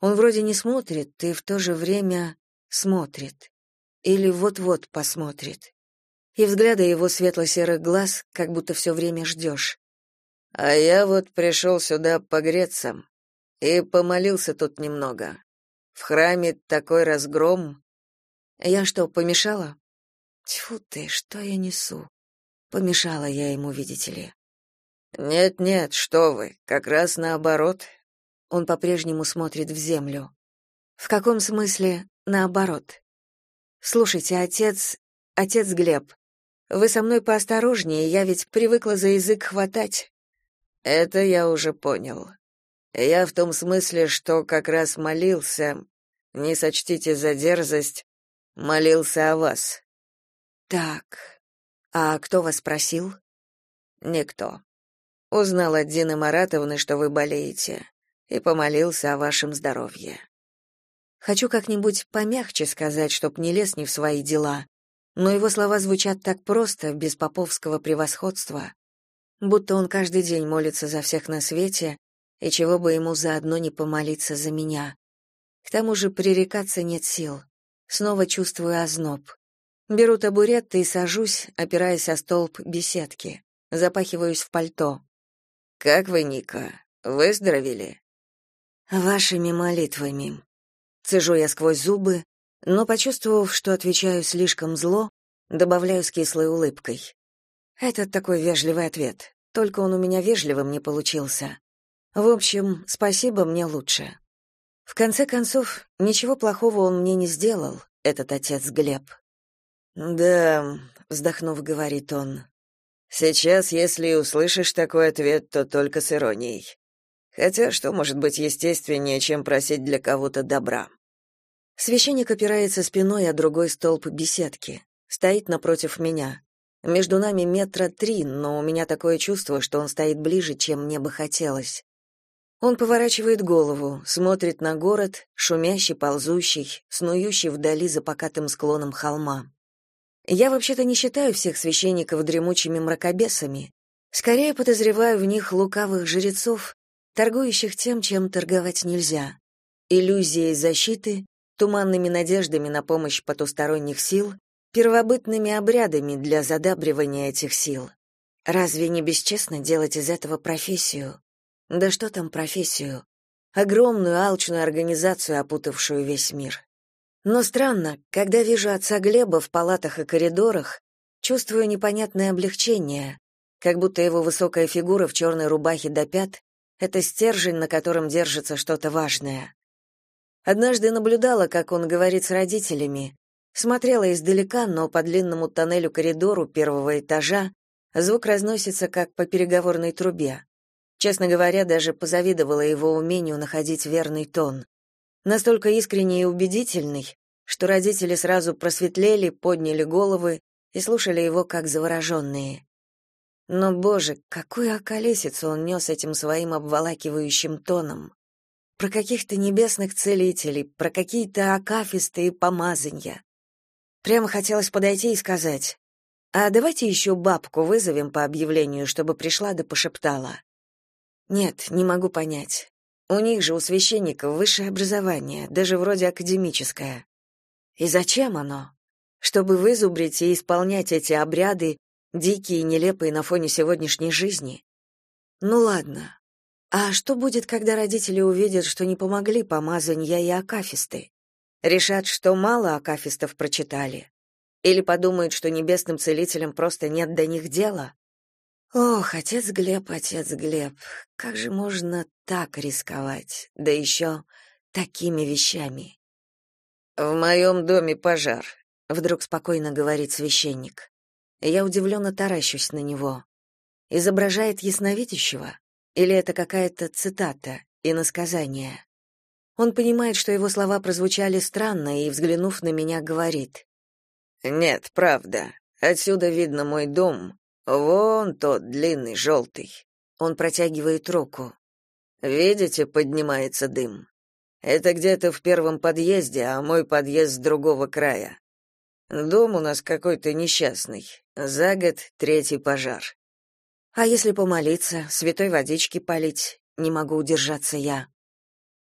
Он вроде не смотрит, и в то же время смотрит. Или вот-вот посмотрит. И взгляда его светло-серых глаз как будто все время ждешь. А я вот пришел сюда погреться и помолился тут немного. В храме такой разгром. Я что, помешала? Тьфу ты, что я несу? Помешала я ему, видите ли. Нет-нет, что вы, как раз наоборот. Он по-прежнему смотрит в землю. В каком смысле наоборот? Слушайте, отец, отец Глеб, вы со мной поосторожнее, я ведь привыкла за язык хватать. Это я уже понял. Я в том смысле, что как раз молился, не сочтите за дерзость, молился о вас. Так. А кто вас просил? Никто. Узнал от Дины Маратовны, что вы болеете, и помолился о вашем здоровье. Хочу как-нибудь помягче сказать, чтоб не лез не в свои дела, но его слова звучат так просто, без поповского превосходства, будто он каждый день молится за всех на свете, и чего бы ему заодно не помолиться за меня. К тому же пререкаться нет сил. Снова чувствую озноб. Беру табурет и сажусь, опираясь о столб беседки. Запахиваюсь в пальто. «Как вы, Ника? Выздоровели?» «Вашими молитвами». Цежу я сквозь зубы, но, почувствовав, что отвечаю слишком зло, добавляю с кислой улыбкой. Это такой вежливый ответ, только он у меня вежливым не получился. В общем, спасибо, мне лучше. В конце концов, ничего плохого он мне не сделал, этот отец Глеб. «Да», — вздохнув, говорит он, — «сейчас, если услышишь такой ответ, то только с иронией. Хотя что может быть естественнее, чем просить для кого-то добра?» Священник опирается спиной о другой столб беседки, стоит напротив меня. Между нами метра три, но у меня такое чувство, что он стоит ближе, чем мне бы хотелось. Он поворачивает голову, смотрит на город, шумящий, ползущий, снующий вдали за покатым склоном холма. Я вообще-то не считаю всех священников дремучими мракобесами. Скорее подозреваю в них лукавых жрецов, торгующих тем, чем торговать нельзя. Иллюзией защиты, туманными надеждами на помощь потусторонних сил, первобытными обрядами для задабривания этих сил. Разве не бесчестно делать из этого профессию? Да что там профессию? Огромную алчную организацию, опутавшую весь мир. Но странно, когда вижу отца Глеба в палатах и коридорах, чувствую непонятное облегчение, как будто его высокая фигура в черной рубахе до пят — это стержень, на котором держится что-то важное. Однажды наблюдала, как он говорит с родителями, смотрела издалека, но по длинному тоннелю-коридору первого этажа Звук разносится, как по переговорной трубе. Честно говоря, даже позавидовала его умению находить верный тон. Настолько искренний и убедительный, что родители сразу просветлели, подняли головы и слушали его как завороженные. Но, боже, какую околесицу он нес этим своим обволакивающим тоном. Про каких-то небесных целителей, про какие-то акафисты и помазанья. Прямо хотелось подойти и сказать, «А давайте еще бабку вызовем по объявлению, чтобы пришла да пошептала». Нет, не могу понять. У них же, у священников, высшее образование, даже вроде академическое. И зачем оно? Чтобы вызубрить и исполнять эти обряды, дикие и нелепые на фоне сегодняшней жизни? Ну ладно. А что будет, когда родители увидят, что не помогли помазанья и акафисты? Решат, что мало акафистов прочитали? Или подумают, что небесным целителям просто нет до них дела? Ох, отец Глеб, отец Глеб, как же можно так рисковать, да еще такими вещами?
В моем доме пожар,
вдруг спокойно говорит священник. Я удивленно таращусь на него. Изображает ясновидящего или это какая-то цитата, иносказание? Он понимает, что его слова прозвучали странно, и, взглянув на меня, говорит.
«Нет, правда. Отсюда видно мой дом, Вон тот длинный желтый. Он протягивает руку. Видите, поднимается дым. Это где-то в первом подъезде, а мой подъезд с другого края. Дом у нас какой-то несчастный. За год третий пожар.
А если помолиться, святой водички полить? Не могу удержаться я.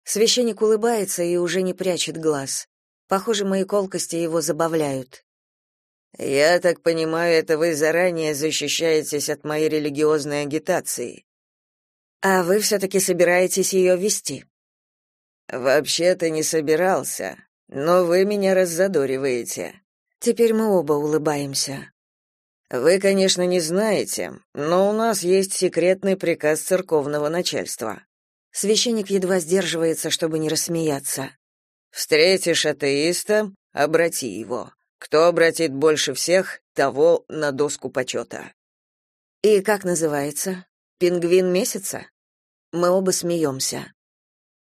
Священник улыбается и уже не прячет глаз. Похоже, мои колкости его забавляют.
Я так понимаю, это вы заранее защищаетесь от моей религиозной агитации.
А вы все-таки собираетесь ее вести?
Вообще-то не собирался, но вы меня раззадориваете.
Теперь мы оба улыбаемся.
Вы, конечно, не знаете, но у нас есть секретный приказ церковного начальства.
Священник едва сдерживается, чтобы не рассмеяться.
Встретишь атеиста, обрати его. Кто обратит больше всех, того на доску почета».
И как называется? Пингвин месяца? Мы оба смеемся.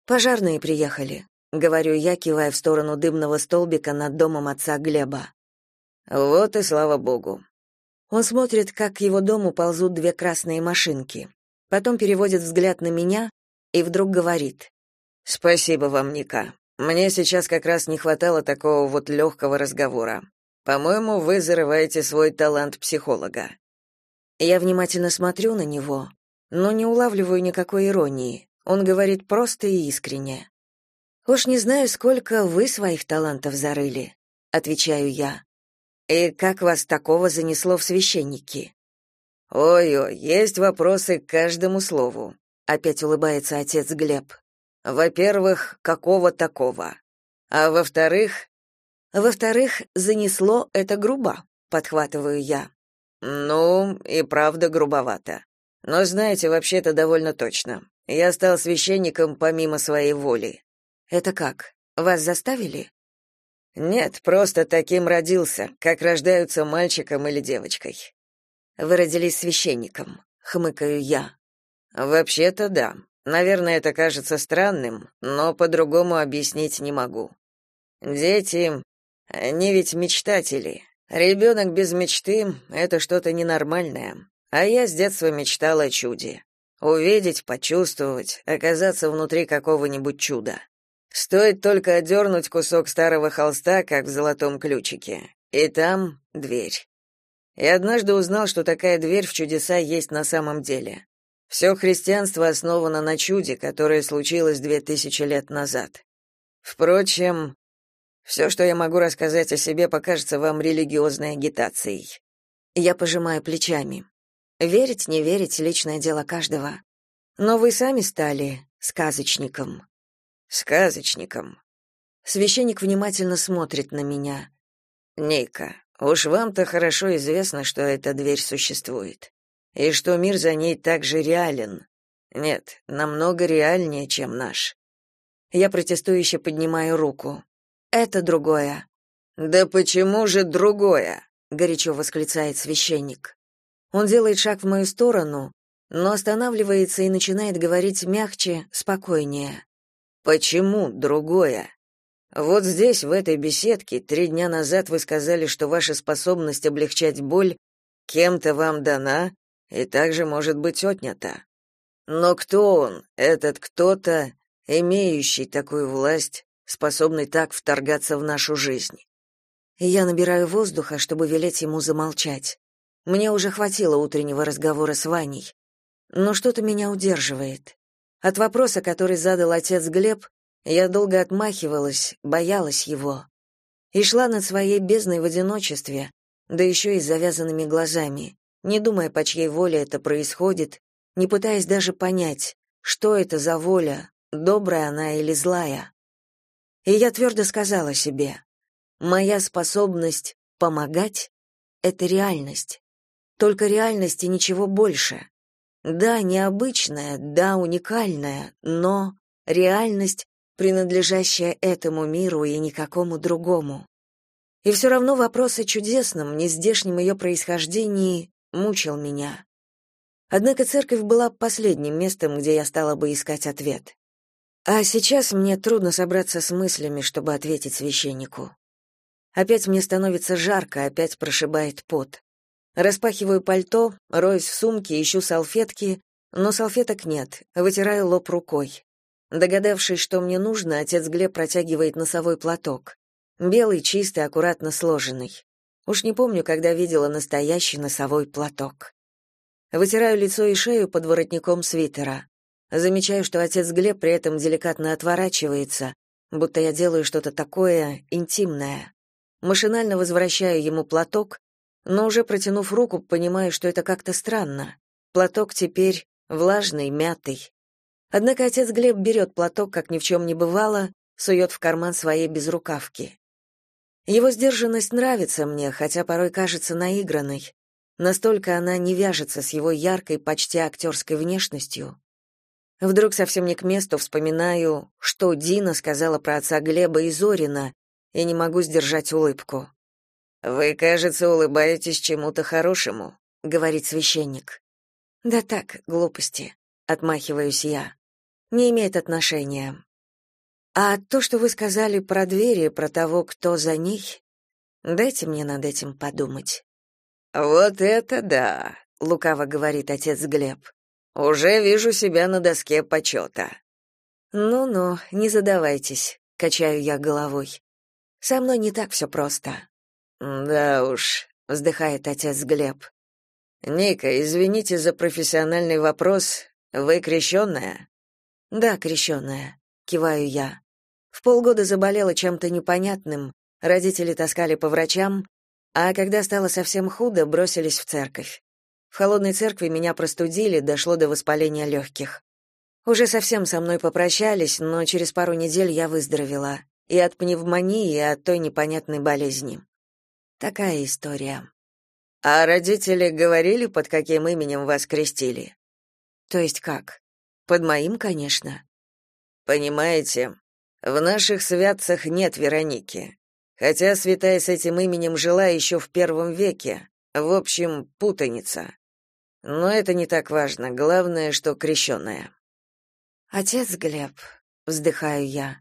Пожарные приехали, говорю я, кивая в сторону дымного столбика над домом отца Глеба.
Вот и слава богу.
Он смотрит, как к его дому ползут две красные машинки. Потом переводит взгляд на меня и вдруг говорит:
"Спасибо вам, Ника. Мне сейчас как раз не хватало такого вот легкого разговора. По-моему, вы зарываете свой талант психолога.
Я внимательно смотрю на него, но не улавливаю никакой иронии. Он говорит просто и искренне. Уж не знаю, сколько вы своих талантов зарыли, отвечаю я. И как вас такого занесло в священники?
Ой-ой, есть вопросы к каждому слову, опять улыбается отец Глеб. Во-первых, какого такого? А во-вторых...
Во-вторых, занесло это грубо, подхватываю я.
Ну, и правда грубовато. Но знаете, вообще-то довольно точно. Я стал священником помимо своей воли.
Это как? Вас заставили?
Нет, просто таким родился, как рождаются мальчиком или девочкой.
Вы родились священником, хмыкаю я.
Вообще-то да. Наверное, это кажется странным, но по-другому объяснить не могу. Дети, они ведь мечтатели. Ребенок без мечты — это что-то ненормальное. А я с детства мечтала о чуде. Увидеть, почувствовать, оказаться внутри какого-нибудь чуда. Стоит только одернуть кусок старого холста, как в золотом ключике. И там дверь. И однажды узнал, что такая дверь в чудеса есть на самом деле. Все христианство основано на чуде, которое случилось две тысячи лет назад. Впрочем, все, что я могу рассказать о себе, покажется вам религиозной агитацией.
Я пожимаю плечами. Верить, не верить — личное дело каждого. Но вы сами стали сказочником.
Сказочником.
Священник внимательно смотрит на меня.
Ника, уж вам-то хорошо известно, что эта дверь существует и что мир за ней также реален. Нет, намного реальнее, чем наш.
Я протестующе поднимаю руку. Это другое.
Да почему же другое?
горячо восклицает священник. Он делает шаг в мою сторону, но останавливается и начинает говорить мягче, спокойнее.
Почему другое? Вот здесь, в этой беседке, три дня назад вы сказали, что ваша способность облегчать боль кем-то вам дана и также может быть отнята. Но кто он, этот кто-то, имеющий такую власть, способный так вторгаться в нашу жизнь?
Я набираю воздуха, чтобы велеть ему замолчать. Мне уже хватило утреннего разговора с Ваней. Но что-то меня удерживает. От вопроса, который задал отец Глеб, я долго отмахивалась, боялась его. И шла над своей бездной в одиночестве, да еще и с завязанными глазами, не думая, по чьей воле это происходит, не пытаясь даже понять, что это за воля, добрая она или злая. И я твердо сказала себе, моя способность помогать — это реальность. Только реальность и ничего больше. Да, необычная, да, уникальная, но реальность, принадлежащая этому миру и никакому другому. И все равно вопрос о чудесном, нездешнем ее происхождении мучил меня. Однако церковь была последним местом, где я стала бы искать ответ. А сейчас мне трудно собраться с мыслями, чтобы ответить священнику. Опять мне становится жарко, опять прошибает пот. Распахиваю пальто, роюсь в сумке, ищу салфетки, но салфеток нет, вытираю лоб рукой. Догадавшись, что мне нужно, отец Глеб протягивает носовой платок. Белый, чистый, аккуратно сложенный. Уж не помню, когда видела настоящий носовой платок. Вытираю лицо и шею под воротником свитера. Замечаю, что отец Глеб при этом деликатно отворачивается, будто я делаю что-то такое интимное. Машинально возвращаю ему платок, но уже протянув руку, понимаю, что это как-то странно. Платок теперь влажный, мятый. Однако отец Глеб берет платок, как ни в чем не бывало, сует в карман своей безрукавки. Его сдержанность нравится мне, хотя порой кажется наигранной. Настолько она не вяжется с его яркой, почти актерской внешностью. Вдруг совсем не к месту вспоминаю, что Дина сказала про отца Глеба и Зорина, и не могу сдержать улыбку. Вы, кажется, улыбаетесь чему-то хорошему, говорит священник. Да так, глупости, отмахиваюсь я. Не имеет отношения. А то, что вы сказали про двери, про того, кто за ней, дайте мне над этим подумать. Вот это да, лукаво говорит отец Глеб. Уже вижу себя на доске почета». Ну-ну, не задавайтесь, качаю я головой. Со мной не так все просто. Да уж, вздыхает отец Глеб. Ника, извините за профессиональный вопрос. Вы крещенная?» Да, крещенная», — киваю я. В полгода заболела чем-то непонятным, родители таскали по врачам, а когда стало совсем худо, бросились в церковь. В холодной церкви меня простудили, дошло до воспаления легких. Уже совсем со мной попрощались, но через пару недель я выздоровела. И от пневмонии, и от той непонятной болезни. Такая история. А родители говорили, под каким именем вас крестили? То есть как? Под моим, конечно. Понимаете, в наших святцах нет Вероники. Хотя святая с этим именем жила еще в первом веке. В общем, путаница. Но это не так важно. Главное, что крещенная. Отец Глеб, вздыхаю я.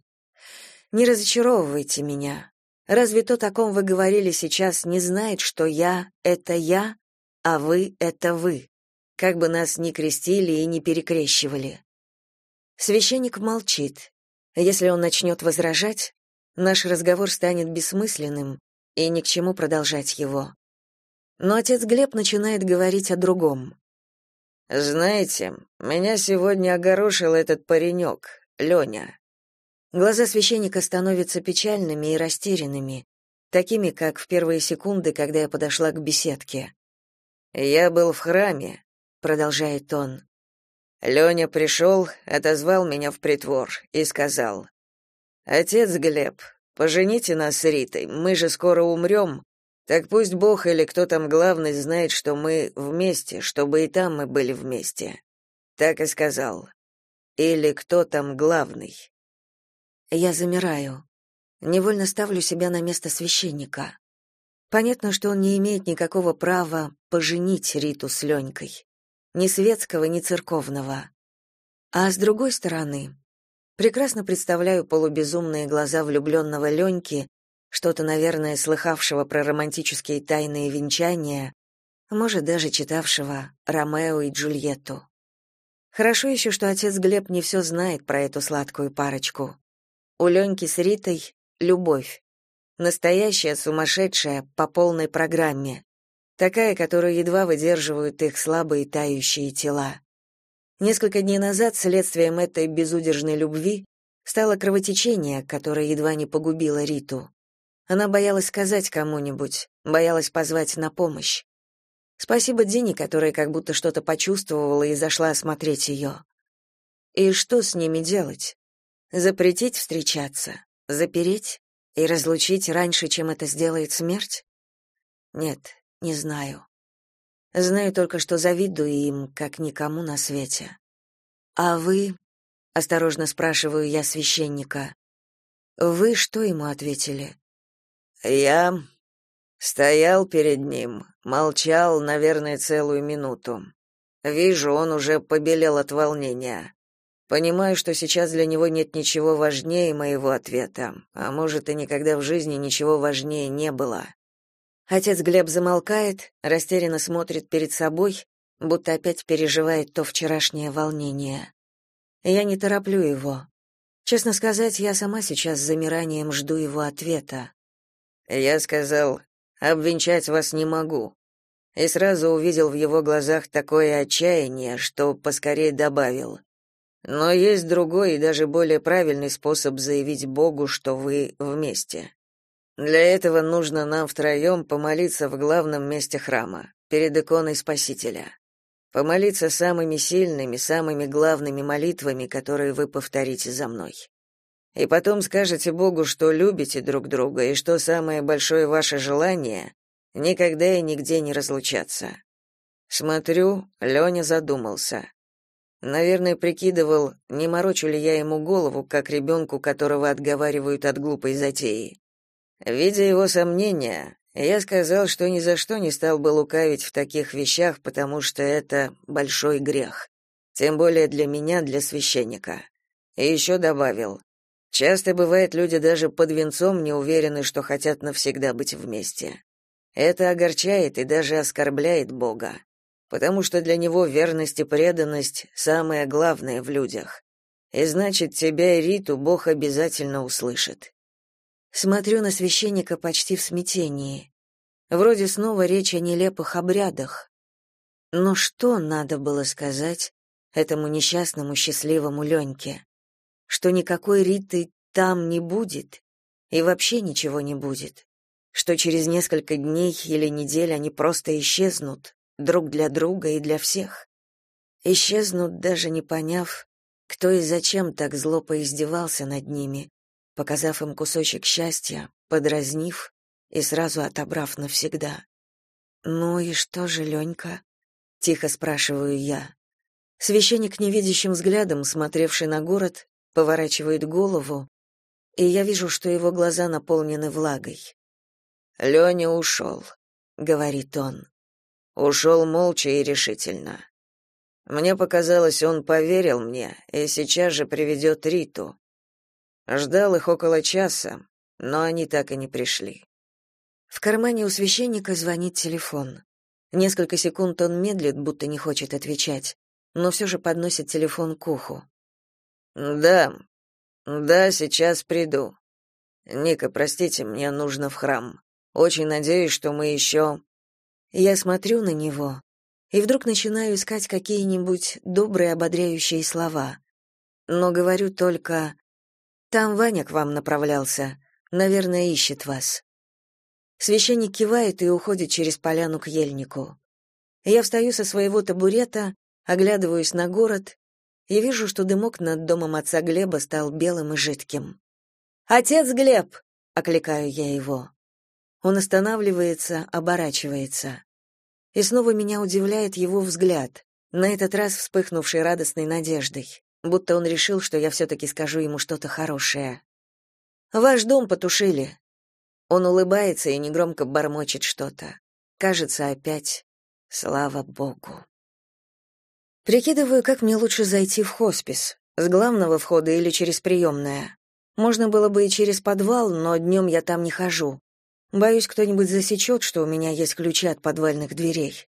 Не разочаровывайте меня. Разве то, о ком вы говорили сейчас, не знает, что я — это я, а вы — это вы, как бы нас ни крестили и ни перекрещивали?» Священник молчит. Если он начнет возражать, наш разговор станет бессмысленным, и ни к чему продолжать его. Но отец Глеб начинает говорить о другом. «Знаете, меня сегодня огорошил этот паренек, Леня. Глаза священника становятся печальными и растерянными, такими, как в первые секунды, когда я подошла к беседке. «Я был в храме», — продолжает он. Леня пришел, отозвал меня в притвор и сказал, «Отец Глеб, пожените нас с Ритой, мы же скоро умрем, так пусть Бог или кто там главный знает, что мы вместе, чтобы и там мы были вместе». Так и сказал. Или кто там главный. Я замираю. Невольно ставлю себя на место священника. Понятно, что он не имеет никакого права поженить Риту с Ленькой. Ни светского, ни церковного. А с другой стороны, прекрасно представляю полубезумные глаза влюбленного Леньки, что-то, наверное, слыхавшего про романтические тайные венчания, может, даже читавшего Ромео и Джульетту. Хорошо еще, что отец Глеб не все знает про эту сладкую парочку. У Леньки с Ритой — любовь. Настоящая, сумасшедшая, по полной программе. Такая, которую едва выдерживают их слабые тающие тела. Несколько дней назад следствием этой безудержной любви стало кровотечение, которое едва не погубило Риту. Она боялась сказать кому-нибудь, боялась позвать на помощь. Спасибо Дине, которая как будто что-то почувствовала и зашла осмотреть ее. И что с ними делать? Запретить встречаться? Запереть? И разлучить раньше, чем это сделает смерть? Нет, не знаю. Знаю только, что завидую им, как никому на свете. А вы, осторожно спрашиваю я священника, вы что ему ответили?
Я стоял перед ним, молчал, наверное, целую минуту. Вижу, он уже побелел от волнения. Понимаю, что сейчас для него нет ничего важнее моего ответа, а может и никогда в жизни ничего важнее не было.
Отец Глеб замолкает, растерянно смотрит перед собой, будто опять переживает то вчерашнее волнение. Я не тороплю его. Честно сказать, я сама сейчас с замиранием жду его ответа.
Я сказал, обвенчать вас не могу. И сразу увидел в его глазах такое отчаяние, что поскорее добавил. Но есть другой и даже более правильный способ заявить Богу, что вы вместе. Для этого нужно нам втроем помолиться в главном месте храма, перед иконой Спасителя. Помолиться самыми сильными, самыми главными молитвами, которые вы повторите за мной. И потом скажете Богу, что любите друг друга и что самое большое ваше желание — никогда и нигде не разлучаться. Смотрю, Леня задумался. Наверное, прикидывал, не морочу ли я ему голову, как ребенку, которого отговаривают от глупой затеи. Видя его сомнения, я сказал, что ни за что не стал бы лукавить в таких вещах, потому что это большой грех. Тем более для меня, для священника. И еще добавил, часто бывает, люди даже под венцом не уверены, что хотят навсегда быть вместе. Это огорчает и даже оскорбляет Бога, потому что для него верность и преданность — самое главное в людях. И значит, тебя и Риту Бог обязательно услышит.
Смотрю на священника почти в смятении. Вроде снова речь о нелепых обрядах. Но что надо было сказать этому несчастному счастливому Леньке? Что никакой Риты там не будет и вообще ничего не будет. Что через несколько дней или недель они просто исчезнут друг для друга и для всех. Исчезнут, даже не поняв, кто и зачем так зло поиздевался над ними, показав им кусочек счастья, подразнив и сразу отобрав навсегда. «Ну и что же, Ленька?» — тихо спрашиваю я. Священник невидящим взглядом, смотревший на город, поворачивает голову, и я вижу, что его глаза наполнены влагой.
«Леня ушел», — говорит он. Ушел молча и решительно. Мне показалось, он поверил мне и сейчас же приведет Риту, Ждал их около часа, но они так и не пришли.
В кармане у священника звонит телефон. Несколько секунд он медлит, будто не хочет отвечать, но все же подносит телефон к уху.
«Да, да, сейчас приду. Ника, простите, мне нужно в храм. Очень надеюсь, что мы еще...»
Я смотрю на него и вдруг начинаю искать какие-нибудь добрые ободряющие слова. Но говорю только там Ваня к вам направлялся. Наверное, ищет вас. Священник кивает и уходит через поляну к ельнику. Я встаю со своего табурета, оглядываюсь на город и вижу, что дымок над домом отца Глеба стал белым и жидким. «Отец Глеб!» — окликаю я его. Он останавливается, оборачивается. И снова меня удивляет его взгляд, на этот раз вспыхнувший радостной надеждой будто он решил, что я все-таки скажу ему что-то хорошее. «Ваш дом потушили».
Он улыбается и негромко бормочет что-то. Кажется, опять слава богу. Прикидываю, как мне лучше зайти в хоспис, с главного входа или через приемное. Можно было бы и через подвал, но днем я там не хожу. Боюсь, кто-нибудь засечет, что у меня есть ключи от подвальных дверей.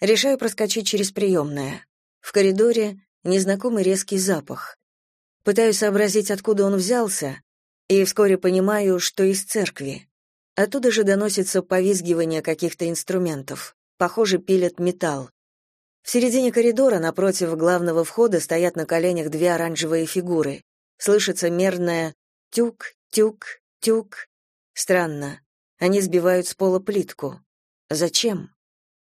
Решаю проскочить через приемное. В коридоре незнакомый резкий запах. Пытаюсь сообразить, откуда он взялся, и вскоре понимаю, что из церкви. Оттуда же доносится повизгивание каких-то инструментов. Похоже, пилят металл. В середине коридора напротив главного входа стоят на коленях две оранжевые фигуры. Слышится мерное тюк, тюк, тюк. Странно. Они сбивают с пола плитку. Зачем?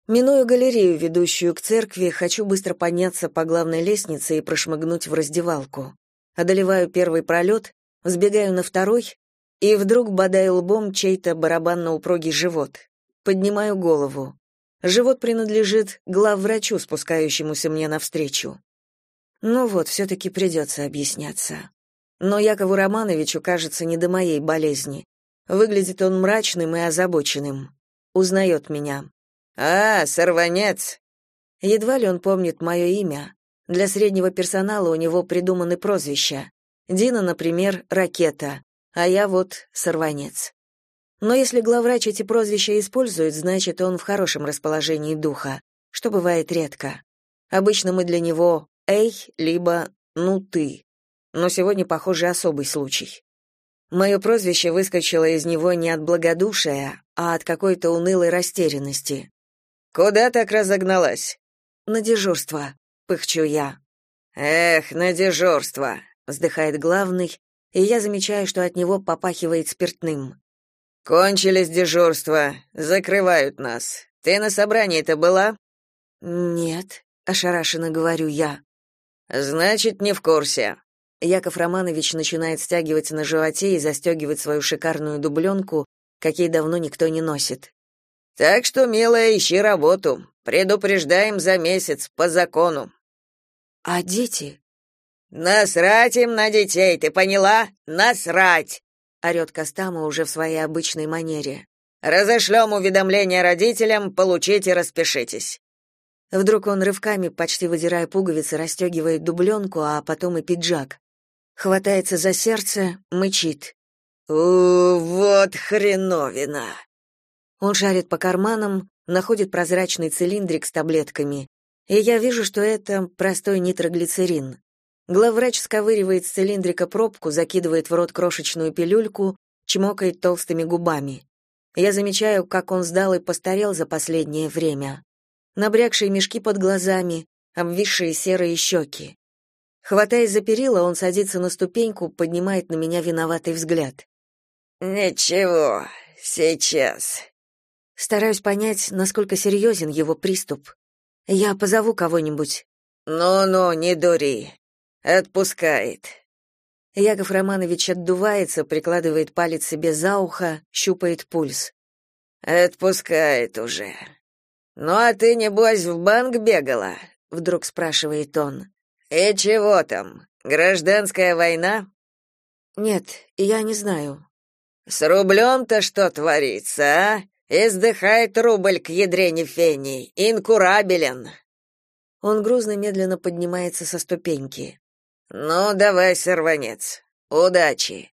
Минуя галерею, ведущую к церкви, хочу быстро подняться по главной лестнице и прошмыгнуть в раздевалку. Одолеваю первый пролет, взбегаю на второй и вдруг бодаю лбом чей-то барабанно-упругий живот. Поднимаю голову. Живот принадлежит главврачу, спускающемуся мне навстречу. Ну вот, все-таки придется объясняться. Но Якову Романовичу кажется не до моей болезни. Выглядит он мрачным и озабоченным. Узнает меня. «А, сорванец!» Едва ли он помнит мое имя. Для среднего персонала у него придуманы прозвища. Дина, например, ракета, а я вот сорванец. Но если главврач эти прозвища использует, значит, он в хорошем расположении духа, что бывает редко. Обычно мы для него «эй» либо «ну ты». Но сегодня, похоже, особый случай. Мое прозвище выскочило из него не от благодушия, а от какой-то унылой растерянности. «Куда так разогналась?» «На дежурство», — пыхчу я. «Эх, на дежурство», — вздыхает главный, и я замечаю, что от него попахивает спиртным. «Кончились дежурства, закрывают нас. Ты на собрании-то была?» «Нет», — ошарашенно говорю я. «Значит, не в курсе». Яков Романович начинает стягивать на животе и застегивать свою шикарную дубленку, какие давно никто не носит. Так что, милая, ищи работу. Предупреждаем за месяц по закону. А дети? Насрать им на детей, ты поняла? Насрать! орёт Костама уже в своей обычной манере. Разошлем уведомление родителям, получите, распишитесь. Вдруг он рывками, почти выдирая пуговицы, расстегивает дубленку, а потом и пиджак. Хватается за сердце, мычит. «У, вот хреновина!» Он шарит по карманам, находит прозрачный цилиндрик с таблетками, и я вижу, что это простой нитроглицерин. Главврач сковыривает с цилиндрика пробку, закидывает в рот крошечную пилюльку, чмокает толстыми губами. Я замечаю, как он сдал и постарел за последнее время. Набрякшие мешки под глазами, обвисшие серые щеки. Хватаясь за перила, он садится на ступеньку, поднимает на меня виноватый взгляд. «Ничего, сейчас», Стараюсь понять, насколько серьезен его приступ. Я позову кого-нибудь. Ну-ну, не дури. Отпускает. Яков Романович отдувается, прикладывает палец себе за ухо, щупает пульс. Отпускает уже. Ну а ты небось в банк бегала? вдруг спрашивает он. И чего там? Гражданская война? Нет, я не знаю. С рублем-то что творится, а? Издыхает рубль к ядрене феней, инкурабелен. Он грузно медленно поднимается со ступеньки. Ну, давай, сорванец. Удачи.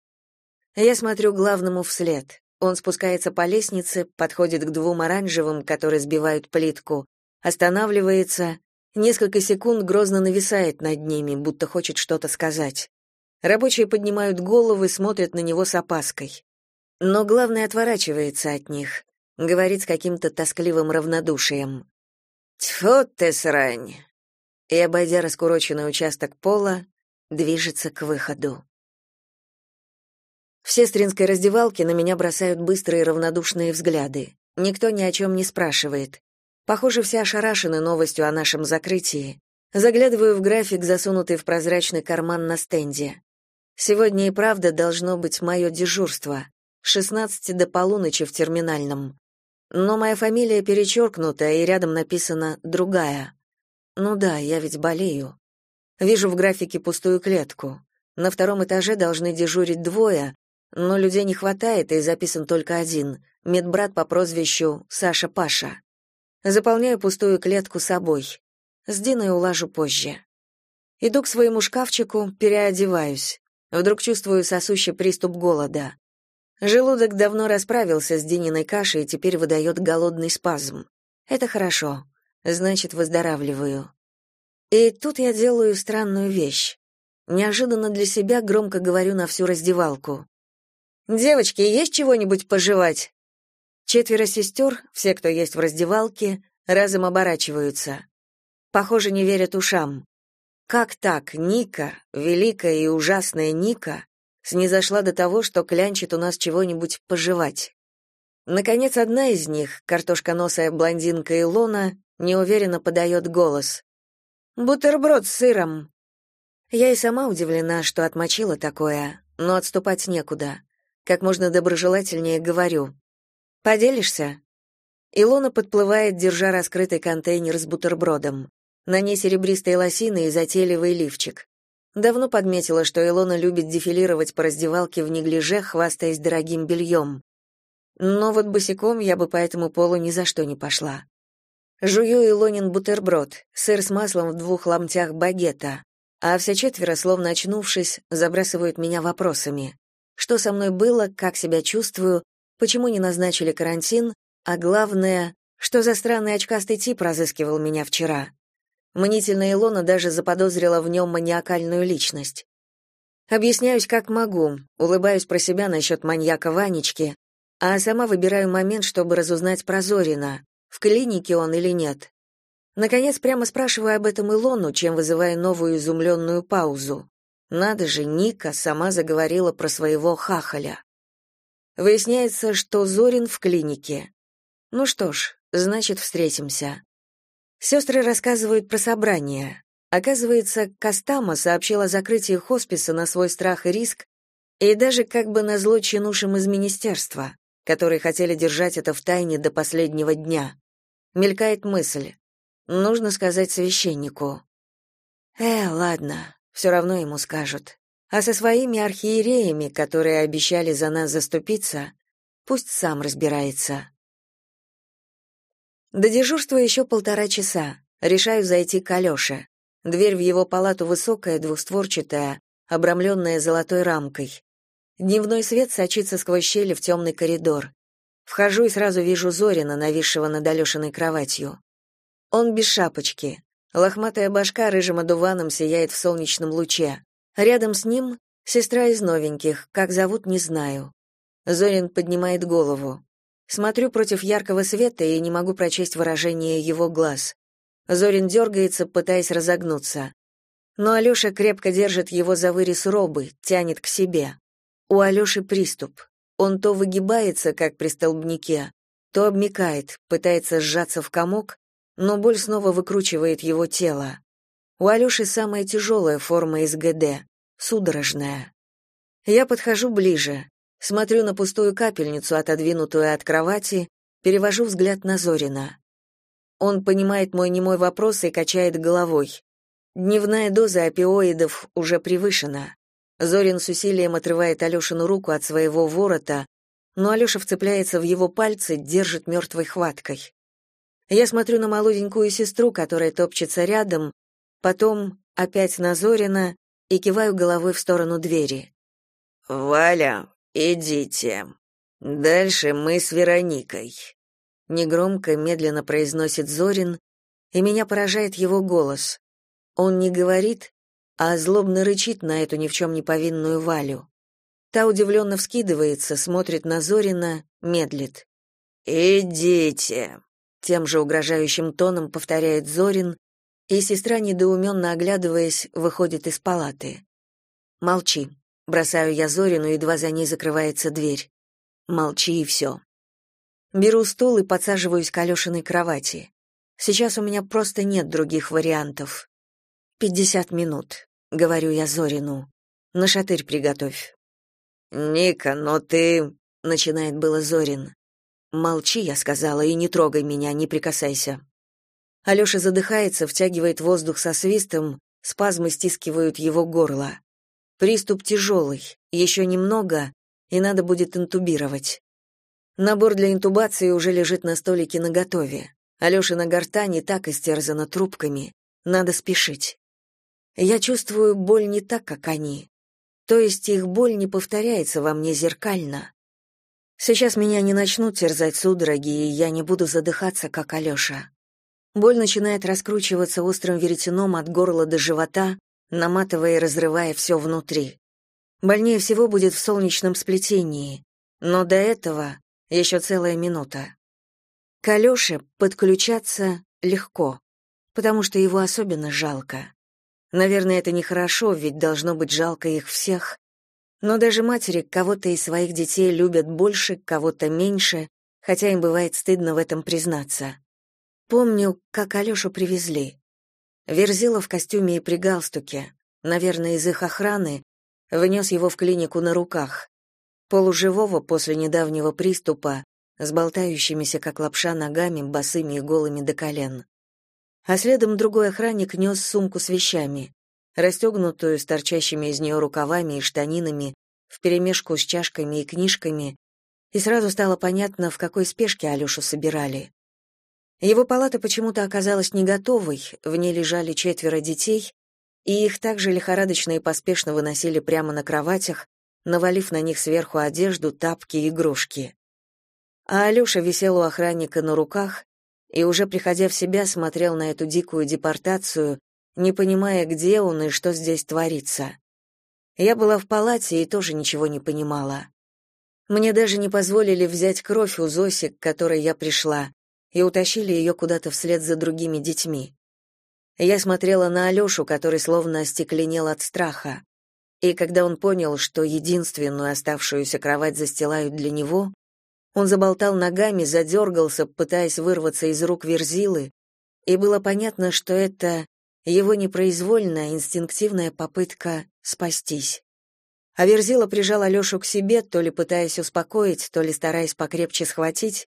Я смотрю главному вслед. Он спускается по лестнице, подходит к двум оранжевым, которые сбивают плитку, останавливается, несколько секунд грозно нависает над ними, будто хочет что-то сказать. Рабочие поднимают головы, смотрят на него с опаской. Но главный отворачивается от них говорит с каким-то тоскливым равнодушием. «Тьфу ты, срань!» И, обойдя раскуроченный участок пола, движется к выходу. В сестринской раздевалке на меня бросают быстрые равнодушные взгляды. Никто ни о чем не спрашивает. Похоже, все ошарашены новостью о нашем закрытии. Заглядываю в график, засунутый в прозрачный карман на стенде. Сегодня и правда должно быть мое дежурство. С 16 до полуночи в терминальном. Но моя фамилия перечеркнута, и рядом написано «другая». Ну да, я ведь болею. Вижу в графике пустую клетку. На втором этаже должны дежурить двое, но людей не хватает, и записан только один — медбрат по прозвищу Саша Паша. Заполняю пустую клетку собой. С Диной улажу позже. Иду к своему шкафчику, переодеваюсь. Вдруг чувствую сосущий приступ голода. Желудок давно расправился с Дининой кашей и теперь выдает голодный спазм. Это хорошо. Значит, выздоравливаю. И тут я делаю странную вещь. Неожиданно для себя громко говорю на всю раздевалку. «Девочки, есть чего-нибудь пожевать?» Четверо сестер, все, кто есть в раздевалке, разом оборачиваются. Похоже, не верят ушам. Как так Ника, великая и ужасная Ника, снизошла до того, что клянчит у нас чего-нибудь пожевать. Наконец, одна из них, картошконосая блондинка Илона, неуверенно подает голос. «Бутерброд с сыром». Я и сама удивлена, что отмочила такое, но отступать некуда. Как можно доброжелательнее говорю. «Поделишься?» Илона подплывает, держа раскрытый контейнер с бутербродом. На ней серебристые лосины и затейливый лифчик. Давно подметила, что Илона любит дефилировать по раздевалке в неглиже, хвастаясь дорогим бельем. Но вот босиком я бы по этому полу ни за что не пошла. Жую Илонин бутерброд, сыр с маслом в двух ломтях багета, а все четверо, словно очнувшись, забрасывают меня вопросами. Что со мной было, как себя чувствую, почему не назначили карантин, а главное, что за странный очкастый тип разыскивал меня вчера. Мнительная Илона даже заподозрила в нем маниакальную личность. Объясняюсь как могу, улыбаюсь про себя насчет маньяка Ванечки, а сама выбираю момент, чтобы разузнать про Зорина, в клинике он или нет. Наконец, прямо спрашиваю об этом Илону, чем вызывая новую изумленную паузу. Надо же, Ника сама заговорила про своего хахаля. Выясняется, что Зорин в клинике. Ну что ж, значит, встретимся. Сестры рассказывают про собрание. Оказывается, Костама сообщил о закрытии хосписа на свой страх и риск, и даже как бы назло чинушам из министерства, которые хотели держать это в тайне до последнего дня. Мелькает мысль. Нужно сказать священнику. Э, ладно, все равно ему скажут. А со своими архиереями, которые обещали за нас заступиться, пусть сам разбирается. До дежурства еще полтора часа. Решаю зайти к Алёше. Дверь в его палату высокая, двустворчатая, обрамленная золотой рамкой. Дневной свет сочится сквозь щели в темный коридор. Вхожу и сразу вижу Зорина, нависшего над Алешиной кроватью. Он без шапочки. Лохматая башка рыжим одуваном сияет в солнечном луче. Рядом с ним сестра из новеньких, как зовут, не знаю. Зорин поднимает голову. Смотрю против яркого света и не могу прочесть выражение его глаз. Зорин дергается, пытаясь разогнуться. Но Алёша крепко держит его за вырез робы, тянет к себе. У Алёши приступ. Он то выгибается, как при столбнике, то обмикает, пытается сжаться в комок, но боль снова выкручивает его тело. У Алёши самая тяжелая форма СГД, судорожная. Я подхожу ближе, Смотрю на пустую капельницу, отодвинутую от кровати, перевожу взгляд на Зорина. Он понимает мой немой вопрос и качает головой. Дневная доза опиоидов уже превышена. Зорин с усилием отрывает Алешину руку от своего ворота, но Алеша вцепляется в его пальцы, держит мертвой хваткой. Я смотрю на молоденькую сестру, которая топчется рядом, потом опять на Зорина и киваю головой в сторону двери.
«Валя, «Идите. Дальше мы с Вероникой», — негромко, медленно произносит Зорин, и меня поражает его голос. Он не говорит, а злобно рычит на эту ни в чем не повинную Валю. Та удивленно вскидывается, смотрит на Зорина, медлит. «Идите», — тем же угрожающим тоном повторяет Зорин, и сестра, недоуменно оглядываясь, выходит из палаты. «Молчи», Бросаю я Зорину, едва за ней закрывается дверь. Молчи и все. Беру стул и подсаживаюсь к Алешиной кровати. Сейчас у меня просто нет других вариантов. «Пятьдесят минут», — говорю я Зорину. «На шатырь приготовь». «Ника, но ты...» — начинает было Зорин.
«Молчи», — я сказала, — «и не трогай меня, не прикасайся». Алеша задыхается, втягивает воздух со свистом, спазмы стискивают его горло. Приступ тяжелый, еще немного,
и надо будет интубировать. Набор для интубации уже лежит на столике наготове. Алёшина гортань не так истерзана трубками. Надо спешить. Я чувствую боль не так, как они. То есть их боль не повторяется во мне зеркально. Сейчас меня не начнут терзать судороги, и я не буду задыхаться, как Алёша. Боль начинает раскручиваться острым веретеном от горла до живота, наматывая и разрывая все внутри. Больнее всего будет в солнечном сплетении, но до этого еще целая минута. К Алёше подключаться легко, потому что его особенно жалко. Наверное, это нехорошо, ведь должно быть жалко их всех. Но даже матери кого-то из своих детей любят больше, кого-то меньше, хотя им бывает стыдно в этом признаться. Помню, как Алёшу привезли. Верзила в костюме и при галстуке, наверное, из их охраны, внес его в клинику на руках. Полуживого после недавнего приступа, с болтающимися, как лапша, ногами, босыми и голыми до колен. А следом другой охранник нес сумку с вещами, расстегнутую с торчащими из нее рукавами и штанинами, вперемешку с чашками и книжками, и сразу стало понятно, в какой спешке Алёшу собирали. Его палата почему-то оказалась не готовой, в ней лежали четверо детей, и их также лихорадочно и поспешно выносили прямо на кроватях, навалив на них сверху одежду, тапки и игрушки. А Алёша висел у охранника на руках и уже приходя в себя смотрел на эту дикую депортацию, не понимая, где он и что здесь творится. Я была в палате и тоже ничего не понимала. Мне даже не позволили взять кровь у Зоси, к которой я пришла, и утащили ее куда-то вслед за другими детьми. Я смотрела на Алёшу, который словно остекленел от страха. И когда он понял, что единственную оставшуюся кровать застилают для него, он заболтал ногами, задергался, пытаясь вырваться из рук Верзилы, и было понятно, что это его непроизвольная, инстинктивная попытка спастись. А Верзила прижал Алёшу к себе, то ли пытаясь успокоить, то ли стараясь покрепче схватить,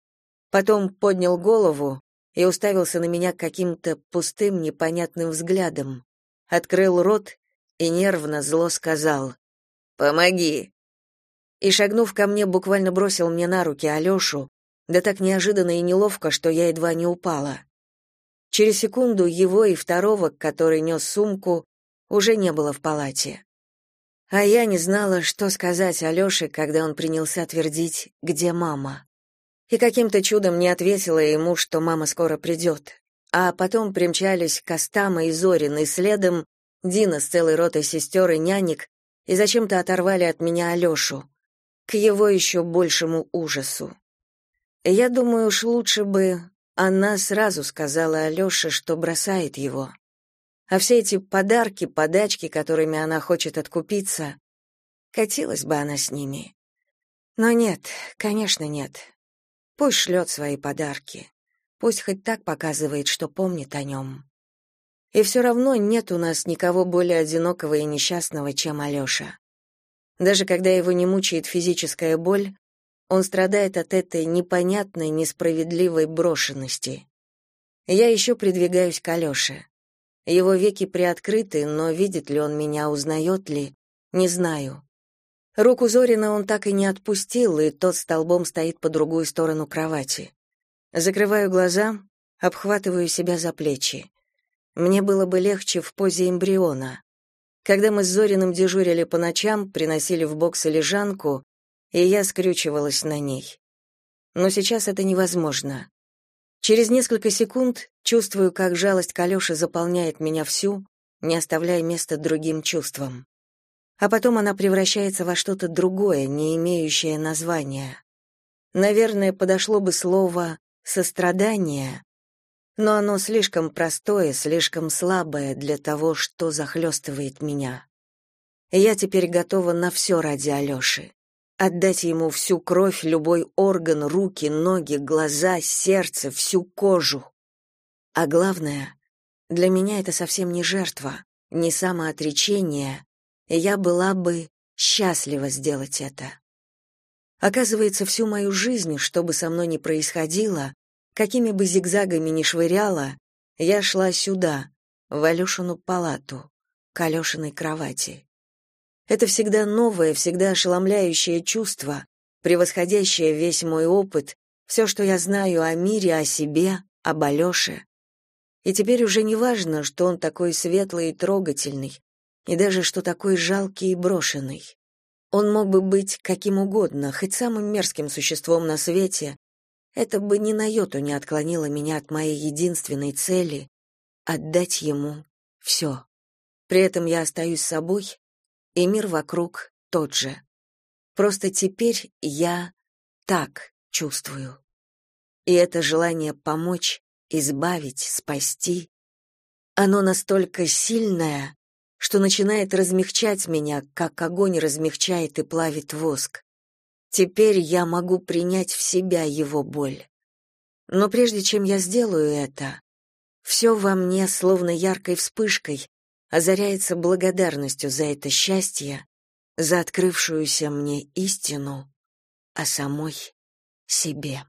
Потом поднял голову и уставился на меня каким-то пустым, непонятным взглядом. Открыл рот и нервно зло сказал «Помоги!» И, шагнув ко мне, буквально бросил мне на руки Алёшу, да так неожиданно и неловко, что я едва не упала. Через секунду его и второго, который нес сумку, уже не было в палате. А я не знала, что сказать Алёше, когда он принялся твердить «Где мама?». И каким-то чудом не ответила ему, что мама скоро придет. А потом примчались Костама и Зорин, и следом Дина с целой ротой сестер и нянек, и зачем-то оторвали от меня Алешу, к его еще большему ужасу. Я думаю, уж лучше бы она сразу сказала Алёше, что бросает его. А все эти подарки, подачки, которыми она хочет откупиться, катилась бы она с ними. Но нет, конечно, нет. Пусть шлет свои подарки. Пусть хоть так показывает, что помнит о нем. И все равно нет у нас никого более одинокого и несчастного, чем Алеша. Даже когда его не мучает физическая боль, он страдает от этой непонятной, несправедливой брошенности. Я еще придвигаюсь к Алёше. Его веки приоткрыты, но видит ли он меня, узнает ли, не знаю. Руку Зорина он так и не отпустил, и тот столбом стоит по другую сторону кровати. Закрываю глаза, обхватываю себя за плечи. Мне было бы легче в позе эмбриона. Когда мы с Зориным дежурили по ночам, приносили в бокс лежанку, и я скрючивалась на ней. Но сейчас это невозможно. Через несколько секунд чувствую, как жалость к Алёше заполняет меня всю, не оставляя места другим чувствам а потом она превращается во что-то другое, не имеющее названия. Наверное, подошло бы слово «сострадание», но оно слишком простое, слишком слабое для того, что захлестывает меня. Я теперь готова на все ради Алёши. Отдать ему всю кровь, любой орган, руки, ноги, глаза, сердце, всю кожу. А главное, для меня это совсем не жертва, не самоотречение, я была бы счастлива сделать это. Оказывается, всю мою жизнь, что бы со мной ни происходило, какими бы зигзагами ни швыряла, я шла сюда, в Алешину палату, к Алешиной кровати. Это всегда новое, всегда ошеломляющее чувство, превосходящее весь мой опыт, все, что я знаю о мире, о себе, об Алёше. И теперь уже не важно, что он такой светлый и трогательный, и даже что такой жалкий и брошенный. Он мог бы быть каким угодно, хоть самым мерзким существом на свете. Это бы ни на йоту не отклонило меня от моей единственной цели — отдать ему все. При этом я остаюсь собой, и мир вокруг тот же. Просто теперь я так чувствую. И это желание помочь, избавить, спасти, оно настолько сильное, что начинает размягчать меня, как огонь размягчает и плавит воск. Теперь я могу принять в себя его боль. Но прежде чем я сделаю это, все во мне, словно яркой вспышкой, озаряется благодарностью за это счастье, за открывшуюся мне истину о самой себе.